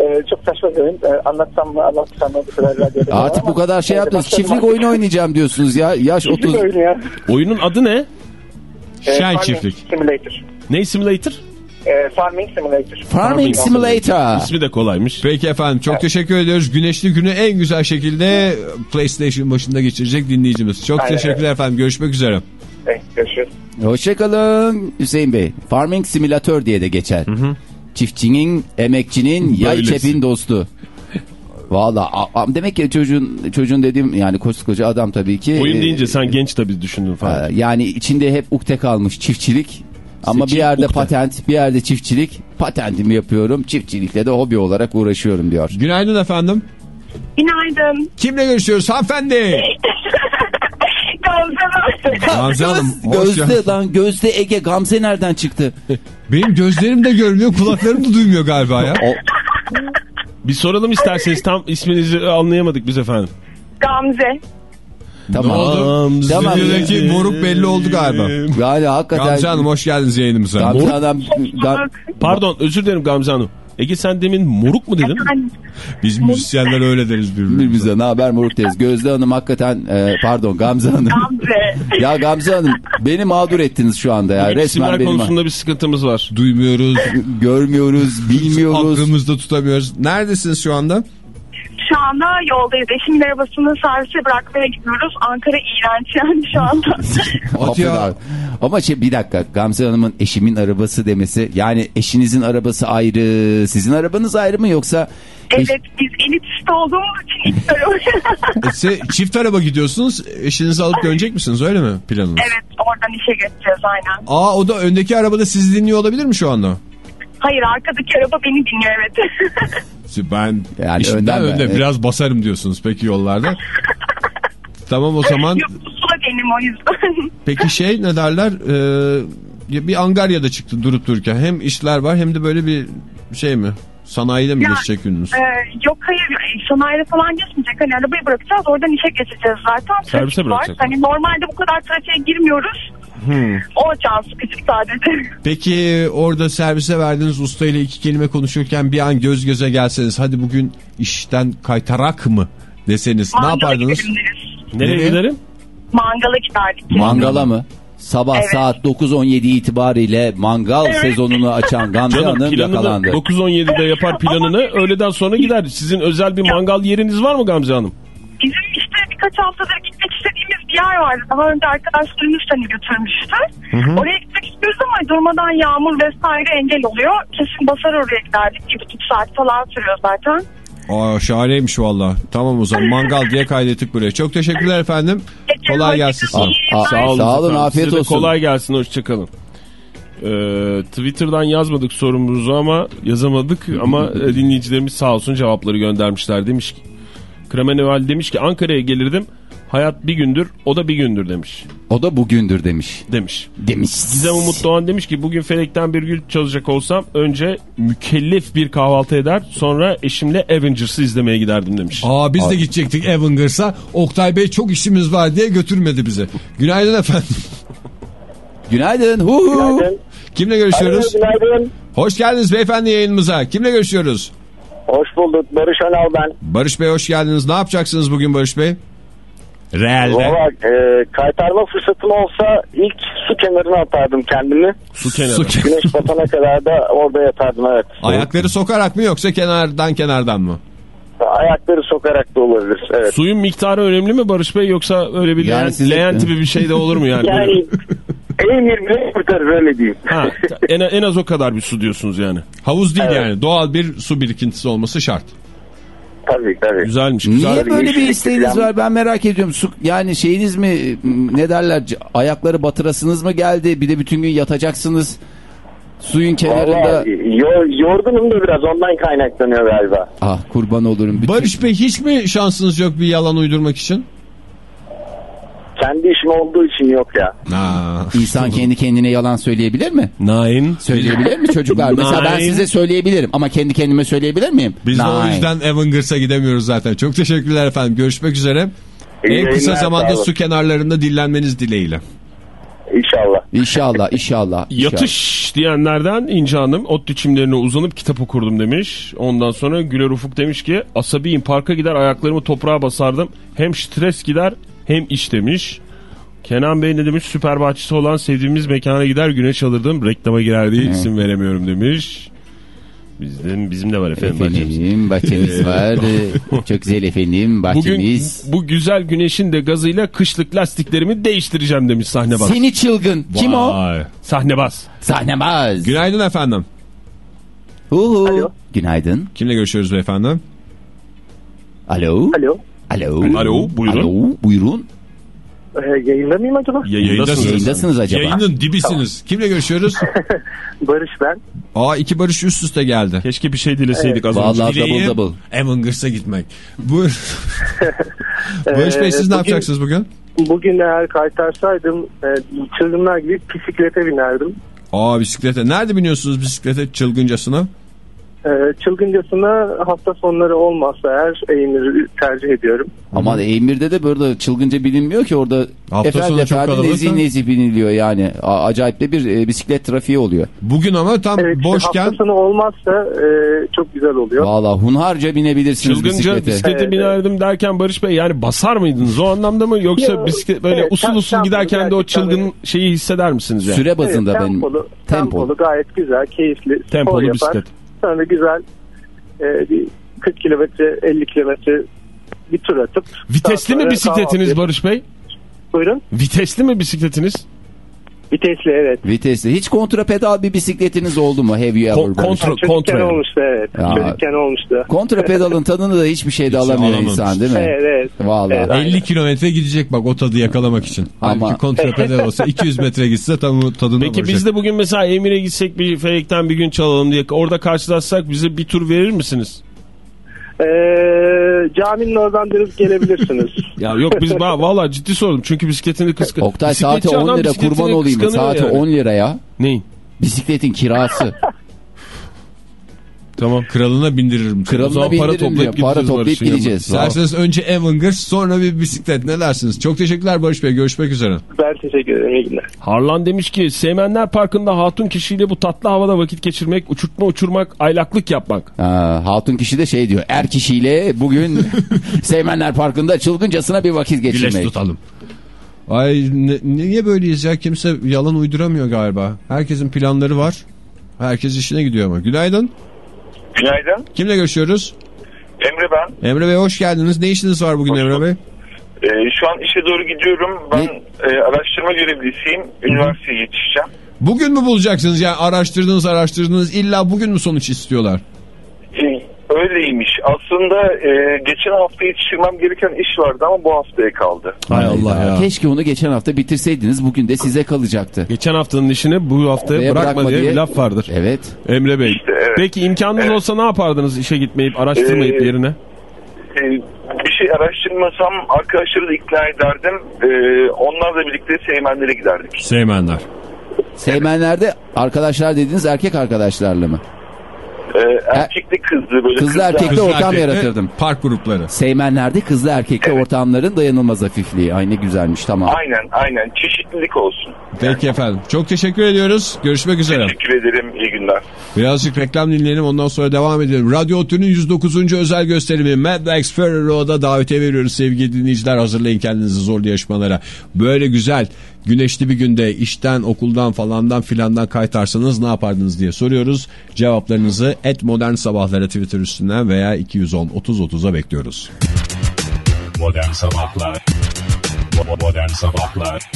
e, çok saçma bir oyun. E, anlatsam mı anlatsam mı bu kadar radyoda. Artık bu kadar şey yaptınız. Çiftlik oyunu oynayacağım diyorsunuz ya. Yaş 30. Çiftlik oyunu ya. Oyunun adı ne? E, Şen Farming çiftlik. Simulator. Ne Simulator? E, farming Simulator. Farming Simulator. İsmi de kolaymış. Peki efendim çok teşekkür ediyoruz. Güneşli günü en güzel şekilde PlayStation başında geçirecek dinleyicimiz. Çok Aynen teşekkürler efendim. Görüşmek üzere. Evet, görüşürüz. Hoşçakalın Hüseyin Bey. Farming Simulator diye de geçer. Çiftçinin, emekçinin, yay çepin dostu. Valla demek ki çocuğun çocuğun dediğim yani koskoca adam tabii ki. Oyun e, deyince sen genç tabii düşündün falan. e, yani içinde hep ukde kalmış çiftçilik. Ama Seçim bir yerde ukde. patent, bir yerde çiftçilik. Patentimi yapıyorum, çiftçilikle de hobi olarak uğraşıyorum diyor. Günaydın efendim. Günaydın. Kimle görüşüyoruz hanımefendi? Gamze Gamze Hanım. hoş Gözde geldin. lan Gözde Ege Gamze nereden çıktı? Benim gözlerim de görmüyor kulaklarım da duymuyor galiba ya. O, Bir soralım isterseniz tam isminizi anlayamadık biz efendim. Gamze. tamam. oldu? Tamam. Stüdyodaki moruk belli oldu galiba. Yani hakikaten. Gamze Hanım hoş geldiniz yayınımıza. Gamze Hanım. Gam- Pardon özür dilerim Gamze Hanım. Ege sen demin moruk mu dedin? Biz müzisyenler öyle deriz birbirimize. Birbirimize ne haber moruk deriz. Gözde Hanım hakikaten e, pardon Gamze Hanım. Gamze. ya Gamze Hanım beni mağdur ettiniz şu anda ya. Resmen ma- konusunda bir sıkıntımız var. Duymuyoruz, görmüyoruz, bilmiyoruz. aklımızda tutamıyoruz. Neredesiniz şu anda? Anda yoldayız. Eşimin arabasını servise bırakmaya gidiyoruz. Ankara iğrenç yani şu anda. Affeder. Ama şey bir dakika Gamze Hanım'ın eşimin arabası demesi yani eşinizin arabası ayrı sizin arabanız ayrı mı yoksa Evet biz elitist olduğumuz için ilk araba. E, çift araba gidiyorsunuz. Eşinizi alıp dönecek misiniz öyle mi planınız? evet oradan işe geçeceğiz aynen. Aa o da öndeki arabada sizi dinliyor olabilir mi şu anda? Hayır arkadaki araba beni dinliyor evet. Ben Yani işimden önden önde ben, biraz basarım diyorsunuz peki yollarda. tamam o zaman Yok benim o yüzden. peki şey ne derler Ee, bir Angarya'da çıktı durup dururken hem işler var hem de böyle bir şey mi sanayide mi Ya, geçecek gününüz? Ee, yok hayır e, sanayide falan geçmeyecek. Hani arabayı bırakacağız oradan işe geçeceğiz zaten. Servise Trafik var. bırakacak. Hani normalde bu kadar trafiğe girmiyoruz. O can sıkıcı sadece. Peki orada servise verdiğiniz ustayla iki kelime konuşurken bir an göz göze gelseniz hadi bugün işten kaytarak mı deseniz ne Mangala yapardınız? gidelim deriz. Nereye Nereye? giderim? Mangala giderdik. Mangala mı? Sabah Evet. saat 9-17 itibariyle mangal Evet. sezonunu açan Gamze Canım Hanım yakalandı. 9-17'de yapar planını öğleden sonra gider. Sizin özel bir mangal yeriniz var mı Gamze Hanım? Bizim işte birkaç haftadır vardı. Daha önce arkadaşlarımız seni götürmüştü. Oraya gitmek istiyoruz ama durmadan yağmur vesaire engel oluyor. Kesin basar oraya giderdik. Bir buçuk saat falan sürüyor zaten. Aa, şahaneymiş valla. Tamam o zaman mangal diye kaydettik buraya. Çok teşekkürler efendim. Kolay gelsin size. Aa, Sağ olun. Sağ olun, afiyet olsun. kolay gelsin hoşçakalın. Ee, Twitter'dan yazmadık sorumuzu ama yazamadık ama e, dinleyicilerimiz sağ olsun cevapları göndermişler demiş ki. Kremeneval demiş ki Ankara'ya gelirdim hayat bir gündür o da bir gündür demiş. O da bugündür demiş. Demiş. Demiş. Gizem Umut Doğan demiş ki bugün felekten bir gül çalacak olsam önce mükellef bir kahvaltı eder sonra eşimle Avengers'ı izlemeye giderdim demiş. Aa biz de gidecektik Avengers'a. Oktay Bey çok işimiz var diye götürmedi bize. Günaydın efendim. Günaydın. Hu hu. Günaydın. Kimle görüşüyoruz? Günaydın. Hoş geldiniz beyefendi yayınımıza. Kimle görüşüyoruz? Hoş bulduk. Barış Önal ben. Barış Bey hoş geldiniz. Ne yapacaksınız bugün Barış Bey? Realde. Valla e, kaytarma fırsatım olsa ilk su kenarına atardım kendimi. Su kenarı. Su ke- Güneş batana kadar da orada yatardım evet. Ayakları sokarak mı yoksa kenardan kenardan mı? Ayakları sokarak da olabilir. Evet. Suyun miktarı önemli mi Barış Bey yoksa öyle bir Yani leğen, siz- leğen tipi bir şey de olur mu yani? Yani emir bile kurtarır öyle diyeyim. Ha, en, en az o kadar bir su diyorsunuz yani. Havuz değil Evet. yani. Doğal bir su birikintisi olması şart. Tabii tabii. Güzelmiş. Güzel. Niye böyle bir isteğiniz falan. var ben merak ediyorum. Su, yani şeyiniz mi ne derler ayakları batırasınız mı geldi bir de bütün gün yatacaksınız suyun kenarında. Yo- yorgunum da biraz ondan kaynaklanıyor galiba. Ah kurban olurum. Bütün... Barış Bey hiç mi şansınız yok bir yalan uydurmak için? Kendi işim olduğu için yok ya. Ha. İnsan kendi kendine yalan söyleyebilir mi? Nine. Söyleyebilir mi çocuklar? Mesela ben Nine. size söyleyebilirim ama kendi kendime söyleyebilir miyim? Biz de o Nine. yüzden Avengers'a gidemiyoruz zaten. Çok teşekkürler efendim. Görüşmek üzere. İyi en kısa zamanda su kenarlarında dinlenmeniz dileğiyle. İnşallah. İnşallah inşallah. inşallah. Yatış diyenlerden İnce Hanım ot çimlerine uzanıp kitap okurdum demiş. Ondan sonra Güler Ufuk demiş ki asabiyim parka gider ayaklarımı toprağa basardım. Hem stres gider hem iş demiş. Kenan Bey ne demiş süper bahçesi olan sevdiğimiz mekana gider güneş alırdım reklama girer diye isim veremiyorum demiş. Bizim, bizim de var efendim. bahçemiz. Efendim bahçemiz var. Çok güzel efendim Bugün bahçemiz. bu güzel güneşin de gazıyla kışlık lastiklerimi değiştireceğim demiş sahnebaz. Seni çılgın. Kim o? Vay. Sahnebaz. Sahnemaz. Günaydın efendim. Hu hu. Alo. Günaydın. Kimle görüşüyoruz beyefendi? Alo. Alo. Alo. Alo, buyurun. Alo, buyurun. Ee, yayında mıyım acaba? Yayındasınız. Yayındasınız acaba? Yayının dibisiniz. Kimle görüşüyoruz? Barış ben. Aa iki barış üst üste geldi. Keşke bir şey dileseydik az önce. Vallahi double double. Avengers'a gitmek. Buyur. Barış Bey siz ne bugün- yapacaksınız bugün? Bugün eğer kaytarsaydım e, çılgınlar gibi bisiklete binerdim. Aa bisiklete. Nerede biniyorsunuz bisiklete çılgıncasına? E, çılgıncasına hafta sonları olmazsa eğer Eğimir'i tercih ediyorum. Ama Emir'de de böyle çılgınca bilinmiyor ki orada Hafta efendi sonu çok efendi kalabalık nezih nezih biniliyor yani. A- acayip de bir e, bisiklet trafiği oluyor. Bugün ama tam Evet işte boşken hafta sonu olmazsa e, çok güzel oluyor. Valla hunharca binebilirsiniz Çılgınca bisiklete. bisiklete Evet, binerdim derken Barış Bey yani basar mıydınız o anlamda mı yoksa Yo, bisiklet böyle evet, usul usul tempolu giderken de o çılgın şeyi hisseder misiniz yani? Süre Evet, bazında benim. tempolu, Tempo. tempolu gayet güzel, keyifli. Tempolu yapar. Sonra güzel e, bir 40 kilometre 50 kilometre bir tur atıp Vitesli mi bisikletiniz Barış Bey? Buyurun. Vitesli mi bisikletiniz? Vitesli evet. Vitesli. Hiç kontrapedal bir bisikletiniz oldu mu? Have you ever? Ko- böyle? kontra, Çocukken kontra. olmuştu evet. Ya. Çocukken olmuştu. Kontrapedalın tadını da hiçbir şeyde Hiç alamıyor alamamış. insan değil mi? Evet evet. Vallahi. Evet. 50 kilometre gidecek bak o tadı yakalamak için. Ama- Halbuki kontrapedal olsa 200 metre gitse tam tadına Peki varacak. biz de bugün mesela Emir'e gitsek bir Felek'ten bir gün çalalım diye orada karşılaşsak bize bir tur verir misiniz? Ee, caminin oradan dönüp gelebilirsiniz. Ya yok biz ba- vallahi ciddi sordum çünkü bisikletini kıskan. Oktay saati 10 adam lira kurban olayım. Saati yani. 10 lira ya. Neyin? Bisikletin kirası. Tamam. kralına bindiririm. O zaman Kralına para bindiririm toplayıp diyor. Para gideceğiz toplayıp gideceğiz. İsterseniz önce Avengers sonra bir bisiklet ne dersiniz? Çok teşekkürler Barış Bey görüşmek üzere. ben teşekkür ederim. İyi günler. Harlan demiş ki Seymenler Parkı'nda hatun kişiyle bu tatlı havada vakit geçirmek, uçurtma uçurmak, aylaklık yapmak. Ha, hatun kişi de şey diyor. Er kişiyle bugün Seymenler Parkı'nda çılgıncasına bir vakit Güneş geçirmek. tutalım. Ay ne- niye böyleyiz ya kimse yalan uyduramıyor galiba. Herkesin planları var. Herkes işine gidiyor ama. Günaydın. Günaydın. Kimle görüşüyoruz? Emre ben. Emre Bey hoş geldiniz. Ne işiniz var bugün Hoş Emre. Bey? Ee, şu an işe doğru gidiyorum. Ben e, araştırma görevlisiyim. Üniversiteye yetişeceğim. Bugün mü bulacaksınız? Yani araştırdınız araştırdınız illa bugün mü sonuç istiyorlar? Ee, öyleymiş. Aslında e, geçen hafta yetiştirmem gereken iş vardı ama bu haftaya kaldı. Hay Allah ya. Keşke onu geçen hafta bitirseydiniz. Bugün de size kalacaktı. Geçen haftanın işini bu haftaya bırakma, bırakma diye, diye- bir laf vardır. Evet. Emre Bey. İşte, evet. Peki imkanınız Evet. olsa ne yapardınız işe gitmeyip araştırmayıp Ee, yerine? Ee, bir şey araştırmasam arkadaşları da ikna ederdim. Ee, onlarla birlikte Seymenlere giderdik. Seymenler. Seymenlerde arkadaşlar dediğiniz erkek arkadaşlarla mı? Ee, erkekli kızlı böyle. Kızlı erkekli Kızlı ortam erkekli yaratırdım. Park grupları. Seymenlerde kızlı erkekli ortamların dayanılmaz hafifliği. Ay ne güzelmiş tamam. Aynen aynen çeşitlilik olsun. Peki efendim. Çok teşekkür ediyoruz. Görüşmek üzere. Teşekkür ederim. İyi günler. Birazcık reklam dinleyelim ondan sonra devam edelim. Radyo Otü'nün 109. özel gösterimi Mad Max Fury Road'a davete veriyoruz sevgili dinleyiciler. Hazırlayın kendinizi zorlu yarışmalara. Böyle güzel güneşli bir günde işten, okuldan falandan filandan kaytarsanız ne yapardınız diye soruyoruz. Cevaplarınızı et modern sabahlara Twitter üstünden veya 210 30 30'a bekliyoruz. Modern Sabahlar Modern Sabahlar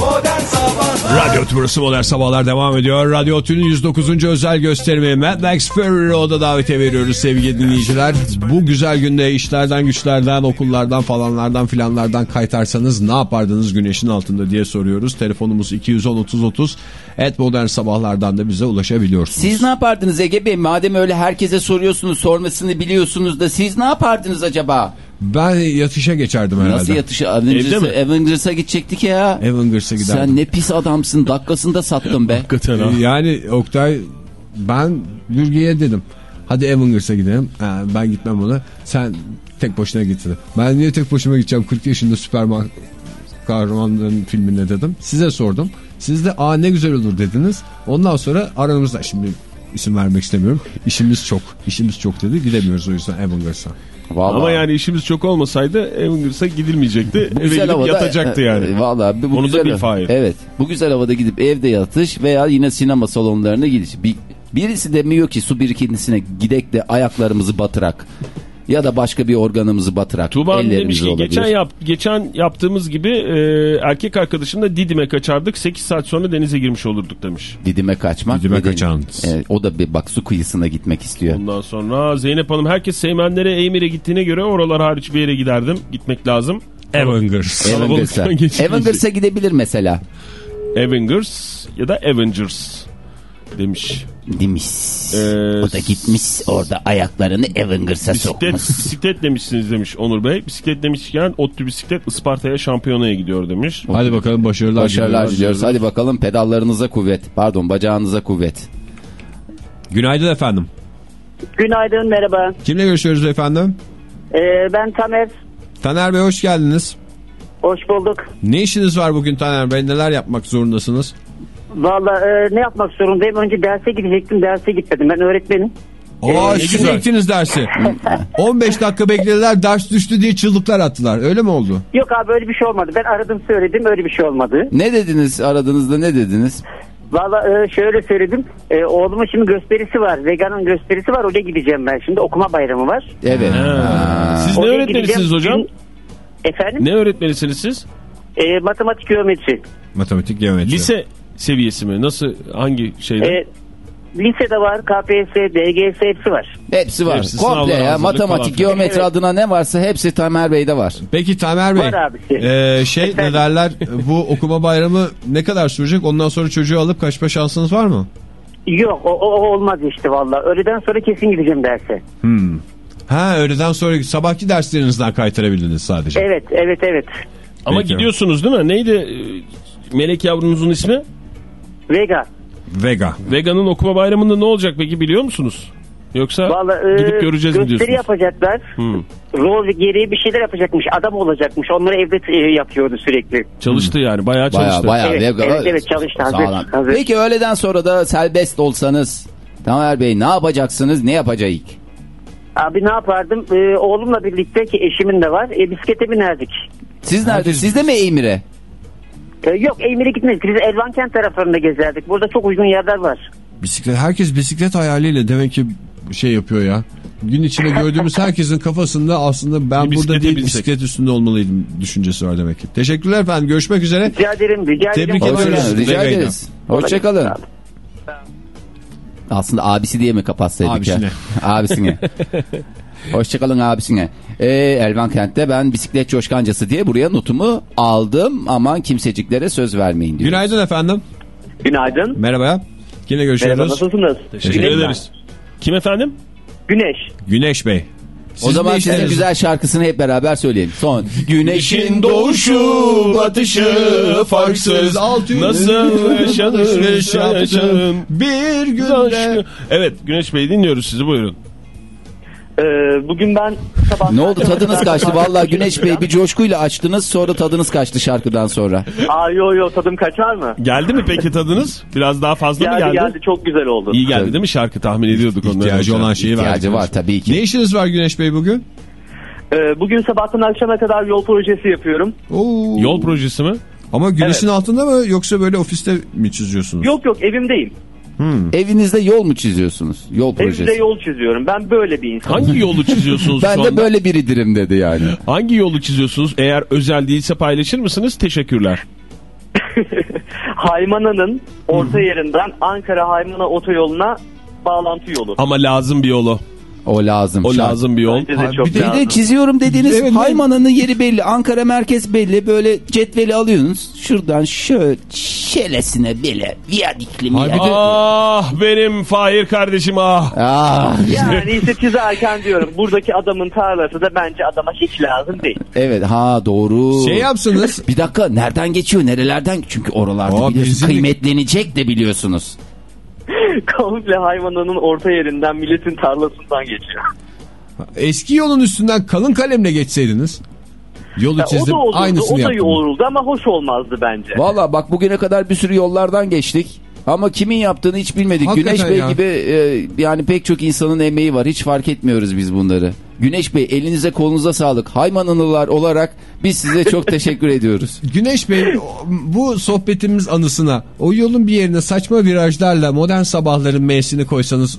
Modern Sabahlar Radyo Tümrüsü Modern Sabahlar devam ediyor. Radyo Otü'nün 109. özel gösterimi Mad Max Fury Road'a davete veriyoruz sevgili dinleyiciler. Bu güzel günde işlerden, güçlerden, okullardan falanlardan filanlardan kaytarsanız ne yapardınız güneşin altında diye soruyoruz. Telefonumuz 210-30-30 et modern sabahlardan da bize ulaşabiliyorsunuz. Siz ne yapardınız Ege Bey? Madem öyle herkese soruyorsunuz, sormasını biliyorsunuz da siz ne yapardınız acaba? Ben yatışa geçerdim herhalde. Nasıl yatışı? Evde Avengers'a mi? Avengers'a gidecektik ya. Avengers'a giderdim. Sen ne pis adamsın. Dakikasında sattın be. Hakikaten ha. Yani Oktay ben Bürge'ye dedim. Hadi Avengers'a gidelim. Ha, ben gitmem ona. Sen tek başına git dedim. Ben niye tek başıma gideceğim? 40 yaşında Süperman kahramanların filmine dedim. Size sordum. Siz de aa ne güzel olur dediniz. Ondan sonra aramızda şimdi isim vermek istemiyorum. İşimiz çok. İşimiz çok dedi. Gidemiyoruz o yüzden Avengers'a. Vallahi. Ama yani işimiz çok olmasaydı Avengers'a gidilmeyecekti. Bu Eve güzel gidip havada yatacaktı yani. e, Vallahi bu, bu Onu da güzel, bil Fahir. Evet. Bu güzel havada gidip evde yatış veya yine sinema salonlarına gidiş. Bir, birisi demiyor ki su birikintisine gidek de ayaklarımızı batırak ya da başka bir organımızı batırak Tuğba Hanım demiş ellerimizi ki olabilir. geçen, yap, geçen yaptığımız gibi e, erkek arkadaşımla Didim'e kaçardık 8 saat sonra denize girmiş olurduk demiş. Didime kaçmak. Didime ve deniz- kaçan. Evet, o da bir bak su kıyısına gitmek istiyor. Ondan sonra Zeynep Hanım herkes Seymenlere Eymir'e gittiğine göre oralar hariç bir yere giderdim. Gitmek lazım. Avengers. Avengers'a. Avengers'a gidebilir mesela. Avengers ya da Avengers demiş. Demiş. Ee, o da gitmiş orada ayaklarını Bisiklet, sokmuş. bisiklet demişsiniz demiş Onur Bey. Bisiklet demişken Ottu bisiklet Isparta'ya şampiyonaya gidiyor demiş. Hadi bakalım başarılar. Başarılar diliyoruz. Hadi bakalım pedallarınıza kuvvet. Pardon bacağınıza kuvvet. Günaydın efendim. Günaydın, merhaba. Kimle görüşüyoruz efendim? Ee, ben Tamer. Taner Bey hoş geldiniz. Hoş bulduk. Ne işiniz var bugün Taner Bey? Neler yapmak zorundasınız? Valla e, ne yapmak zorundayım? Önce derse gidecektim, derse gitmedim. Ben öğretmenim. Ne siz güzel. ektiniz dersi. 15 dakika beklediler ders düştü diye çığlıklar attılar. Öyle mi oldu? Yok abi öyle bir şey olmadı. Ben aradım söyledim, öyle bir şey olmadı. Ne dediniz aradığınızda ne dediniz? Valla e, şöyle söyledim. E, oğlumun şimdi gösterisi var. Vegan'ın gösterisi var. Oraya gideceğim ben şimdi. Okuma bayramı var. Evet. Ha. Siz ne Oraya öğretmenisiniz hocam? Efendim? Ne öğretmenisiniz siz? E, matematik geometri. Matematik, geometri. Lise seviyesi mi? Nasıl? Hangi şeyde? E, lisede var, KPSS, DGS hepsi var. Hepsi var. Hepsi Komple ya. Matematik, falan. geometri Evet. adına ne varsa hepsi Tamer Bey'de var. Peki Tamer Bey, Var abisi. e, şey ne derler bu okuma bayramı ne kadar sürecek? Ondan sonra çocuğu alıp kaçma şansınız var mı? Yok o, o- olmaz işte valla. Öğleden sonra kesin gideceğim derse. Ha öğleden sonra sabahki derslerinizden kaytarabildiniz sadece. Evet evet evet. Ama Peki. gidiyorsunuz değil mi? Neydi e, melek yavrunuzun ismi? Vega. Vega. Vega'nın okuma bayramında ne olacak peki biliyor musunuz? Yoksa Valla e, gidip göreceğiz mi gösteri diyorsunuz? yapacaklar. Hmm. Rol gereği bir şeyler yapacakmış. Adam olacakmış. Onları evde e, yapıyordu sürekli. Çalıştı yani bayağı çalıştı. Baya baya. Evet, Vega- evet, evet, çalıştı, hazır, Sağlam. hazır. Peki öğleden sonra da serbest olsanız Tamer Bey ne yapacaksınız? Ne yapacak? Abi ne yapardım? E, oğlumla birlikte ki eşimin de var. E, bisiklete binerdik. Siz nerede? Siz de mi Eymire? E, yok Eymir'e gitmedik. Biz Elvankent taraflarında gezerdik. Burada çok uygun yerler var. Bisiklet herkes bisiklet hayaliyle demek ki şey yapıyor ya. Gün içinde gördüğümüz herkesin kafasında aslında ben burada değil binsek. bisiklet üstünde olmalıydım düşüncesi var demek ki. Teşekkürler efendim. Görüşmek üzere. Rica ederim. Rica Tebrik ederim. ederim. Kolay ediyoruz. Rica ederiz. Hoşçakalın. Aslında abisi diye mi kapatsaydık Abisine. ya? Abisine. Hoşçakalın abisine. Ee, Elvan Kent'te ben bisiklet coşkancası diye buraya notumu aldım. Aman kimseciklere söz vermeyin diyor. Günaydın efendim. Günaydın. Merhaba. Yine görüşüyoruz. Merhaba nasılsınız? Teşekkür Güneş ederiz. Kim efendim? Güneş. Güneş Bey. O Siz zaman ne sizin güzel şarkısını hep beraber söyleyelim. Son. Güneşin doğuşu, batışı farksız. Nasıl yaşanır, yaşanır. Bir günde. Evet Güneş Bey dinliyoruz sizi buyurun. Ee, bugün ben sabah... Ne oldu tadınız kaçtı. Vallahi Güneş Bey bir coşkuyla açtınız sonra tadınız kaçtı şarkıdan sonra. Aa yo yo tadım kaçar mı? Geldi mi peki tadınız? Biraz daha fazla mı Geldi geldi? geldi çok güzel oldu. İyi geldi değil mi şarkı tahmin ediyorduk onları. İhtiyacı olan şeyi İhtiyacı var tabii ki. Ne işiniz var Güneş Bey bugün? Ee, bugün sabahtan akşama kadar yol projesi yapıyorum. Oo. Yol projesi mi? Ama güneşin Evet. altında mı yoksa böyle ofiste mi çiziyorsunuz? Yok yok evimdeyim. Evinizde yol mu çiziyorsunuz? Yol projesi. Evimde yol çiziyorum. Ben böyle bir insanım. Hangi yolu çiziyorsunuz Ben de böyle biridirim dedi yani. Hangi yolu çiziyorsunuz? Eğer özel değilse paylaşır mısınız? Teşekkürler. Haymana'nın orta yerinden Ankara Haymana otoyoluna bağlantı yolu. Ama lazım bir yolu. O lazım. O lazım bir yol. Bence de çok bir de- de çiziyorum dediğiniz Evet, Haymana'nın yeri belli. Ankara merkez belli. Böyle cetveli alıyorsunuz. Şuradan şöyle şelesine bile. Viyadikli de- Ah benim Fahir kardeşim ah. Ah. Yani işte çizerken diyorum buradaki adamın tarlası da bence adama hiç lazım değil. Evet ha doğru. Şey yapsınız. Bir dakika nereden geçiyor nerelerden? Çünkü oralarda Aa, biliyorsunuz bizim- kıymetlenecek de biliyorsunuz. Komple Haymana'nın orta yerinden milletin tarlasından geçiyor. Eski yolun üstünden kalın kalemle geçseydiniz. Yolu Ya o çizdim da olurdu, aynısını o da yaptım. olurdu ama hoş olmazdı bence. Valla bak bugüne kadar bir sürü yollardan geçtik. Ama kimin yaptığını hiç bilmedik. Hakikaten Güneş Bey ya. gibi e, yani pek çok insanın emeği var. Hiç fark etmiyoruz biz bunları. Güneş Bey elinize kolunuza sağlık. Haymanlılar olarak biz size çok teşekkür ediyoruz. Güneş Bey bu sohbetimiz anısına o yolun bir yerine saçma virajlarla modern sabahların M'sini koysanız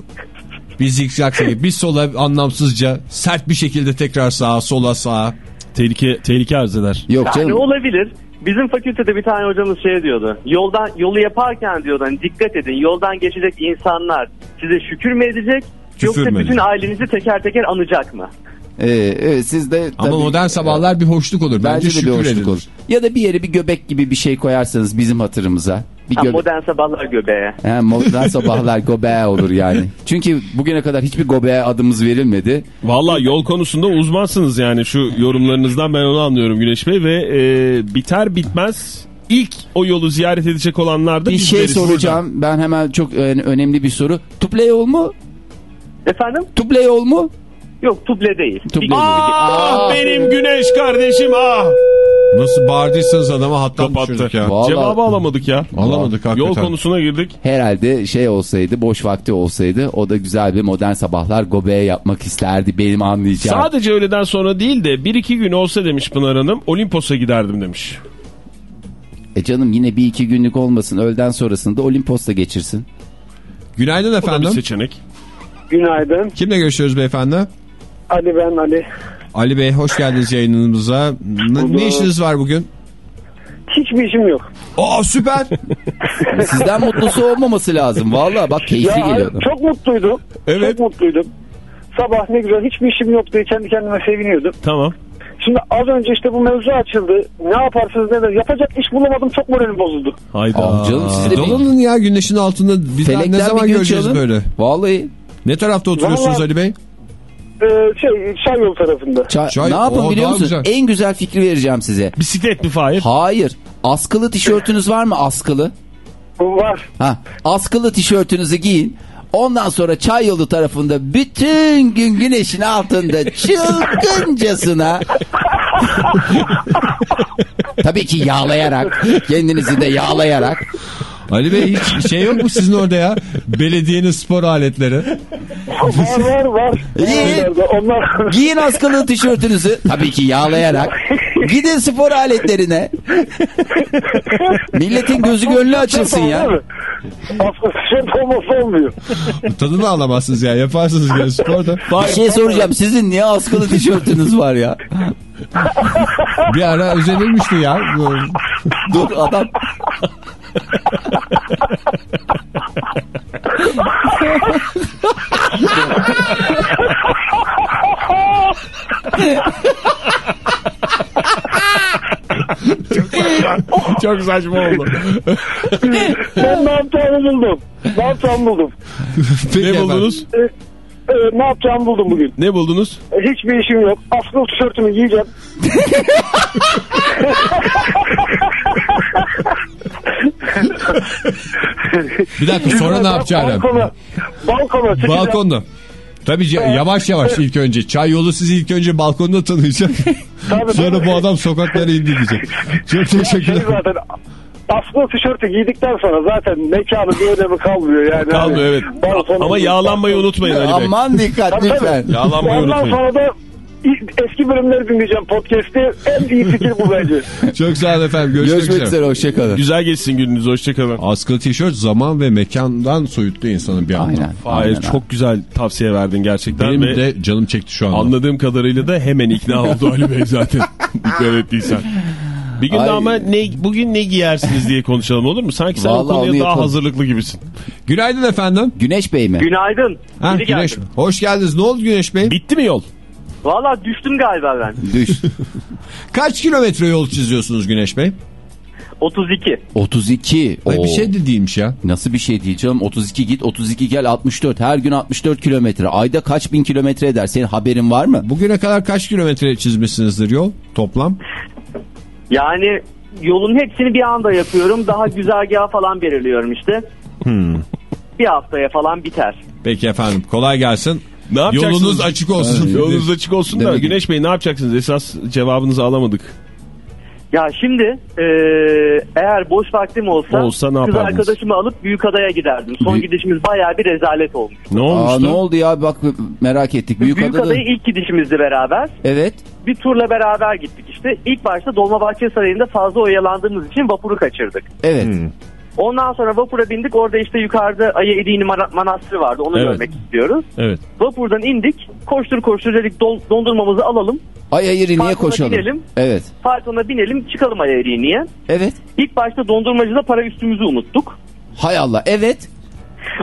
bir zikzak gibi bir sola anlamsızca sert bir şekilde tekrar sağa sola sağa. Tehlike, tehlike arz eder. Yok Yani canım. olabilir. Bizim fakültede bir tane hocamız şey diyordu. Yoldan yolu yaparken diyordu hani dikkat edin. Yoldan geçecek insanlar size şükür mü edecek? Küfür yoksa mü bütün edecek? ailenizi teker teker anacak mı? Ee, evet, siz de Ama tabii- modern sabahlar bir hoşluk olur. Bence, Bence de bir şükür hoşluk edilir. olur. Ya da bir yere bir göbek gibi bir şey koyarsanız bizim hatırımıza. Bir Ha, göbek. modern sabahlar göbeğe. He, modern sabahlar gobeğe olur yani. Çünkü bugüne kadar hiçbir gobeğe adımız verilmedi. Valla yol konusunda uzmansınız yani şu yorumlarınızdan ben onu anlıyorum Güneş Bey ve e, biter bitmez ilk o yolu ziyaret edecek olanlar da Bir şey soracağım. Ben hemen çok e, önemli bir soru. Tuple yol mu? Efendim? Tuple yol mu? Yok tuble değil. Tuble Bir- değil. Ah Aa. benim Güneş kardeşim ah. Nasıl bağırdıysanız adama hattan düşürdük ya. Vallahi- Cevabı alamadık ya. Alamadık hakikaten. Yol konusuna girdik. Herhalde şey olsaydı, boş vakti olsaydı o da güzel bir modern sabahlar gobeğe yapmak isterdi benim anlayacağım. Sadece öğleden sonra değil de bir iki gün olsa demiş Pınar Hanım Olimpos'a giderdim demiş. E canım yine bir iki günlük olmasın. Öğleden sonrasında Olimpos'ta geçirsin. Günaydın Bu da bir efendim. seçenek. Günaydın. Kimle görüşüyoruz beyefendi? Ali ben Ali. Ali Bey hoş geldiniz yayınımıza. N- ne işiniz var bugün? hiçbir işim yok. Aa süper. Sizden mutlusu olmaması lazım. Valla bak keyifli Ya, geliyor. çok mutluydum. Evet. Çok mutluydum. Sabah ne güzel hiçbir işim yoktu. Kendi kendime seviniyordum. Tamam. Şimdi az önce işte bu mevzu açıldı. Ne yaparsınız ne de yapacak iş bulamadım. Çok moralim bozuldu. Hayda. Aa, canım siz de bir ya güneşin altında. Felekten ne zaman göreceğiz çalın. böyle? Vallahi. Ne tarafta oturuyorsunuz Vallahi- Ali Bey? Ee, şey Çay yolu tarafında. Ça- Çay- ne yapın biliyor musun? güzel. En güzel fikri vereceğim size. Bisiklet mi Fahir? Hayır. Askılı tişörtünüz var mı askılı? Var. Ha, askılı tişörtünüzü giyin. Ondan sonra çay yolu tarafında bütün gün güneşin altında çılgıncasına tabii ki yağlayarak kendinizi de yağlayarak Ali Bey hiç şey yok mu sizin orada ya? Belediyenin spor aletleri. Var var var. İyi. Onlar... giyin askılı tişörtünüzü tabii ki yağlayarak gidin spor aletlerine milletin gözü gönlü açılsın ya. Aslında şey olmasa olmuyor. Tadını alamazsınız ya. Yaparsınız gene sporda. Bir şey soracağım sizin niye askılı tişörtünüz var ya? Bir ara özenilmişti ya. Dur adam Çok saçma oldu. Ben ne yapacağımı buldum. Ne yapacağımı buldum. Peki ne efendim. buldunuz? Ee, e, ne yapacağımı buldum bugün. Ne buldunuz? E, hiçbir işim yok. Askılı tişörtümü giyeceğim. Bir dakika sonra ne yapacaksın? Balkona. Balkona çıkacağım. Balkonda. Tabii yavaş yavaş ilk önce. Çay yolu sizi ilk önce balkonda tanıyacak. Tabii, Sonra tabii. bu adam sokaklara indi diyecek. Çok Şey teşekkürler. zaten askılı tişörtü giydikten sonra zaten mekanın bir önemi kalmıyor. Yani Hani evet. balkona- Ama yağlanmayı unutmayın Ali Bey. aman dikkat lütfen. Yağlanmayı Ondan unutmayın. sonra da eski bölümleri dinleyeceğim podcast'i. En iyi fikir bu bence. Çok sağ olun efendim. Görüşmek, Görüşmek üzere. üzere hoşçakalın. Güzel geçsin gününüz. Hoşçakalın. Askılı tişört zaman ve mekandan soyuttu insanın bir anda. Aynen. Fahir aynen. çok güzel tavsiye verdin gerçekten. Benim ve de canım çekti şu anda. Anladığım kadarıyla da hemen ikna oldu Ali Bey zaten. Dikkat ettiysen. Bir gün ama ne, bugün ne giyersiniz diye konuşalım olur mu? Sanki sen o Vallahi onu konuya daha yapalım. hazırlıklı gibisin. Günaydın efendim. Güneş Bey mi? Günaydın. Ha, Güneş. Hoş geldiniz. Ne oldu Güneş Bey? Bitti mi yol? Valla düştüm galiba ben. Düş. Kaç kilometre yol çiziyorsunuz Güneş Bey? 32. 32. Ay, Oo. bir şey de değilmiş ya. Nasıl bir şey değil canım 32 git 32 gel 64 her gün 64 kilometre ayda kaç bin kilometre eder senin haberin var mı? Bugüne kadar kaç kilometre çizmişsinizdir yol toplam? Yani yolun hepsini bir anda yapıyorum. Daha güzergahı falan belirliyorum işte. Hmm. Bir haftaya falan biter. Peki efendim kolay gelsin. Ne yapacaksınız? Yolunuz açık olsun. Yolunuz açık olsun da Güneş Bey ne yapacaksınız? Esas cevabınızı alamadık. Ya şimdi e, eğer boş vaktim olsa, Olsa ne kız arkadaşımı alıp Büyükada'ya giderdim. Son Büyük- gidişimiz bayağı bir rezalet olmuş. Ne Aa, olmuştu? ne oldu ya bak merak ettik büyük adada. Büyükada'ya ilk gidişimizdi beraber. Evet. Bir turla beraber gittik işte. İlk başta Dolmabahçe Sarayı'nda fazla oyalandığımız için vapuru kaçırdık. Evet. Hmm. Ondan sonra vapura bindik. Orada işte yukarıda Ayı Mana- Manastırı vardı. Onu Evet. görmek istiyoruz. Evet. Vapurdan indik. Koştur koştur dedik don- dondurmamızı alalım. Ay ayırı niye koşalım? binelim. Evet. Faytona binelim çıkalım Ayı Ediğini'ye. Evet. İlk başta dondurmacıda para üstümüzü unuttuk. Hay Allah evet.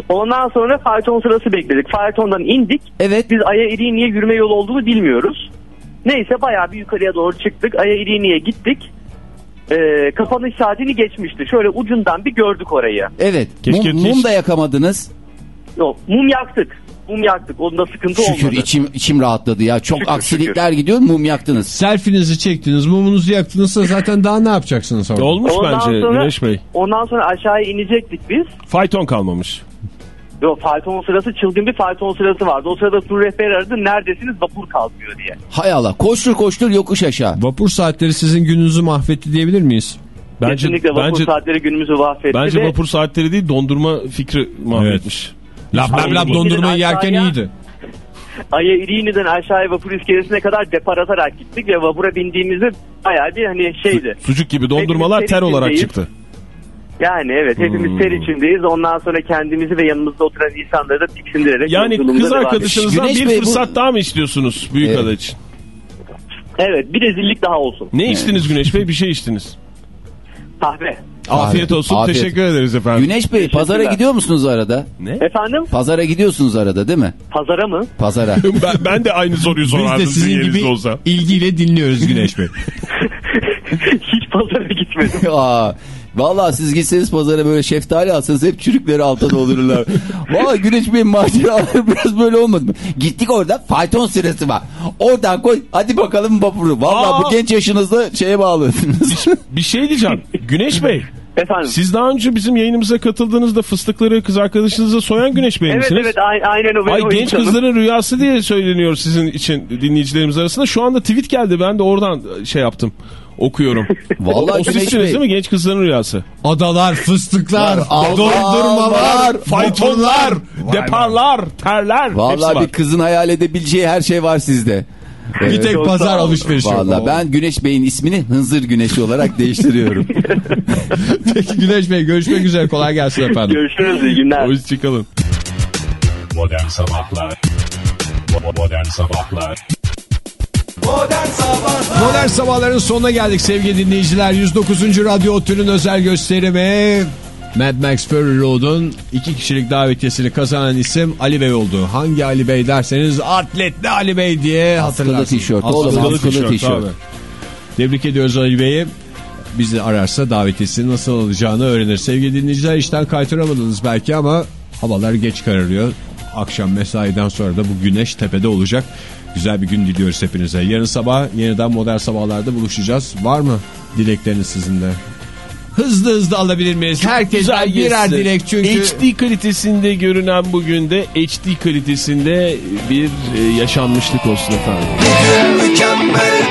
Ondan sonra fayton sırası bekledik. Faytondan indik. Evet. Biz Aya İriğni'ye yürüme yolu olduğunu bilmiyoruz. Neyse bayağı bir yukarıya doğru çıktık. Aya İriğni'ye gittik. Ee, kapanış saatini geçmişti. Şöyle ucundan bir gördük orayı. Evet. Keşke mum, mum da yakamadınız. Yok, mum yaktık. Mum yaktık. Onda sıkıntı Şükür olmadı. içim içim rahatladı ya. Çok Şükür, aksilikler gidiyor mum yaktınız. Selfinizi çektiniz, mumunuzu yaktınızsa zaten daha ne yapacaksınız sonra? Olmuş Ondan bence sonra- Güneş Bey. Ondan sonra aşağıya inecektik biz. Fayton kalmamış. Yok fayton sırası çılgın bir fayton sırası vardı. O sırada tur rehberi aradı. Neredesiniz vapur kalkıyor diye. Hay Allah koştur koştur yokuş aşağı. Vapur saatleri sizin gününüzü mahvetti diyebilir miyiz? Bence Kesinlikle vapur bence saatleri günümüzü mahvetti. bence ve vapur saatleri değil dondurma fikri mahvetmiş. Laf laf laf dondurmayı yerken Aşağıya- iyiydi. Aya İriğni'den aşağıya vapur iskelesine kadar depar atarak gittik ve vapura bindiğimizde bayağı bir hani şeydi. Sucuk gibi dondurmalar ter olarak çıktı. Yani evet hepimiz Hmm. ter içindeyiz. Ondan sonra kendimizi ve yanımızda oturan insanları da tiksindirerek Yani yolculuğumuza kız devam arkadaşınızdan Güneş bir Bey, bu- fırsat daha mı istiyorsunuz büyük Evet. ada için? Evet bir rezillik daha olsun. Ne içtiniz Güneş Bey? Bir şey içtiniz. Kahve. Afiyet olsun. Afiyet. Teşekkür ederiz efendim. Güneş Bey pazara gidiyor musunuz arada? Efendim? Pazara gidiyorsunuz arada değil mi? Pazara mı? Pazara. ben, ben de aynı soruyu Biz sorardım de sizin gibi olsa. ilgiyle dinliyoruz Güneş Bey. Hiç pazara gitmedim. Aa, Vallahi siz gitseniz pazara böyle şeftali alsanız hep çürükleri altta doldururlar. Vallahi Güneş Bey'in maceraları biraz böyle olmadı mı? Gittik orada fayton sırası var. Oradan koy hadi bakalım vapuru. Vallahi bu genç yaşınızda şeye bağlısınız. Bir şey diyeceğim. Güneş Bey. Efendim. Siz daha önce bizim yayınımıza katıldığınızda fıstıkları kız arkadaşınıza soyan Güneş Bey Evet misiniz? evet a- aynen o. Ay genç insanım. kızların rüyası diye söyleniyor sizin için dinleyicilerimiz arasında. Şu anda tweet geldi ben de oradan şey yaptım. Okuyorum. Vallahi o Bey. değil mi genç kızların rüyası? Adalar, fıstıklar, Allah dondurmalar, var. Faytonlar, deparlar, terler. Vallahi var. bir kızın hayal edebileceği her şey var sizde. Bir tek pazar alışverişi yok. Vallahi ben Güneş Bey'in ismini Hınzır Güneş olarak değiştiriyorum. Peki Güneş Bey görüşmek üzere kolay gelsin efendim. Görüşürüz iyi günler. Hoşçakalın. Modern Sabahlar Modern Sabahlar Modern Sabahlar Modern sabahların sonuna geldik sevgili dinleyiciler. 109. Radyo Otü'nün özel gösterimi Mad Max Fury Road'un iki kişilik davetiyesini kazanan isim Ali Bey oldu. Hangi Ali Bey derseniz atletli Ali Bey diye hatırlarsınız. tişört. Askılı Oğlum Askılı askılı tişört, tişört. Tebrik ediyoruz Ali Bey'i. Bizi ararsa davetiyesini nasıl alacağını öğrenir. Sevgili dinleyiciler işten kaytıramadınız belki ama havalar geç kararıyor. Akşam mesaiden sonra da bu güneş tepede olacak. Güzel bir gün diliyoruz hepinize. Yarın sabah yeniden modern sabahlarda buluşacağız. Var mı dilekleriniz sizin de? Hızlı hızlı alabilir miyiz? Herkesten Güzel birer dilek çünkü. HD kalitesinde görünen bugün de HD kalitesinde bir e, yaşanmışlık olsun efendim. Mükemmel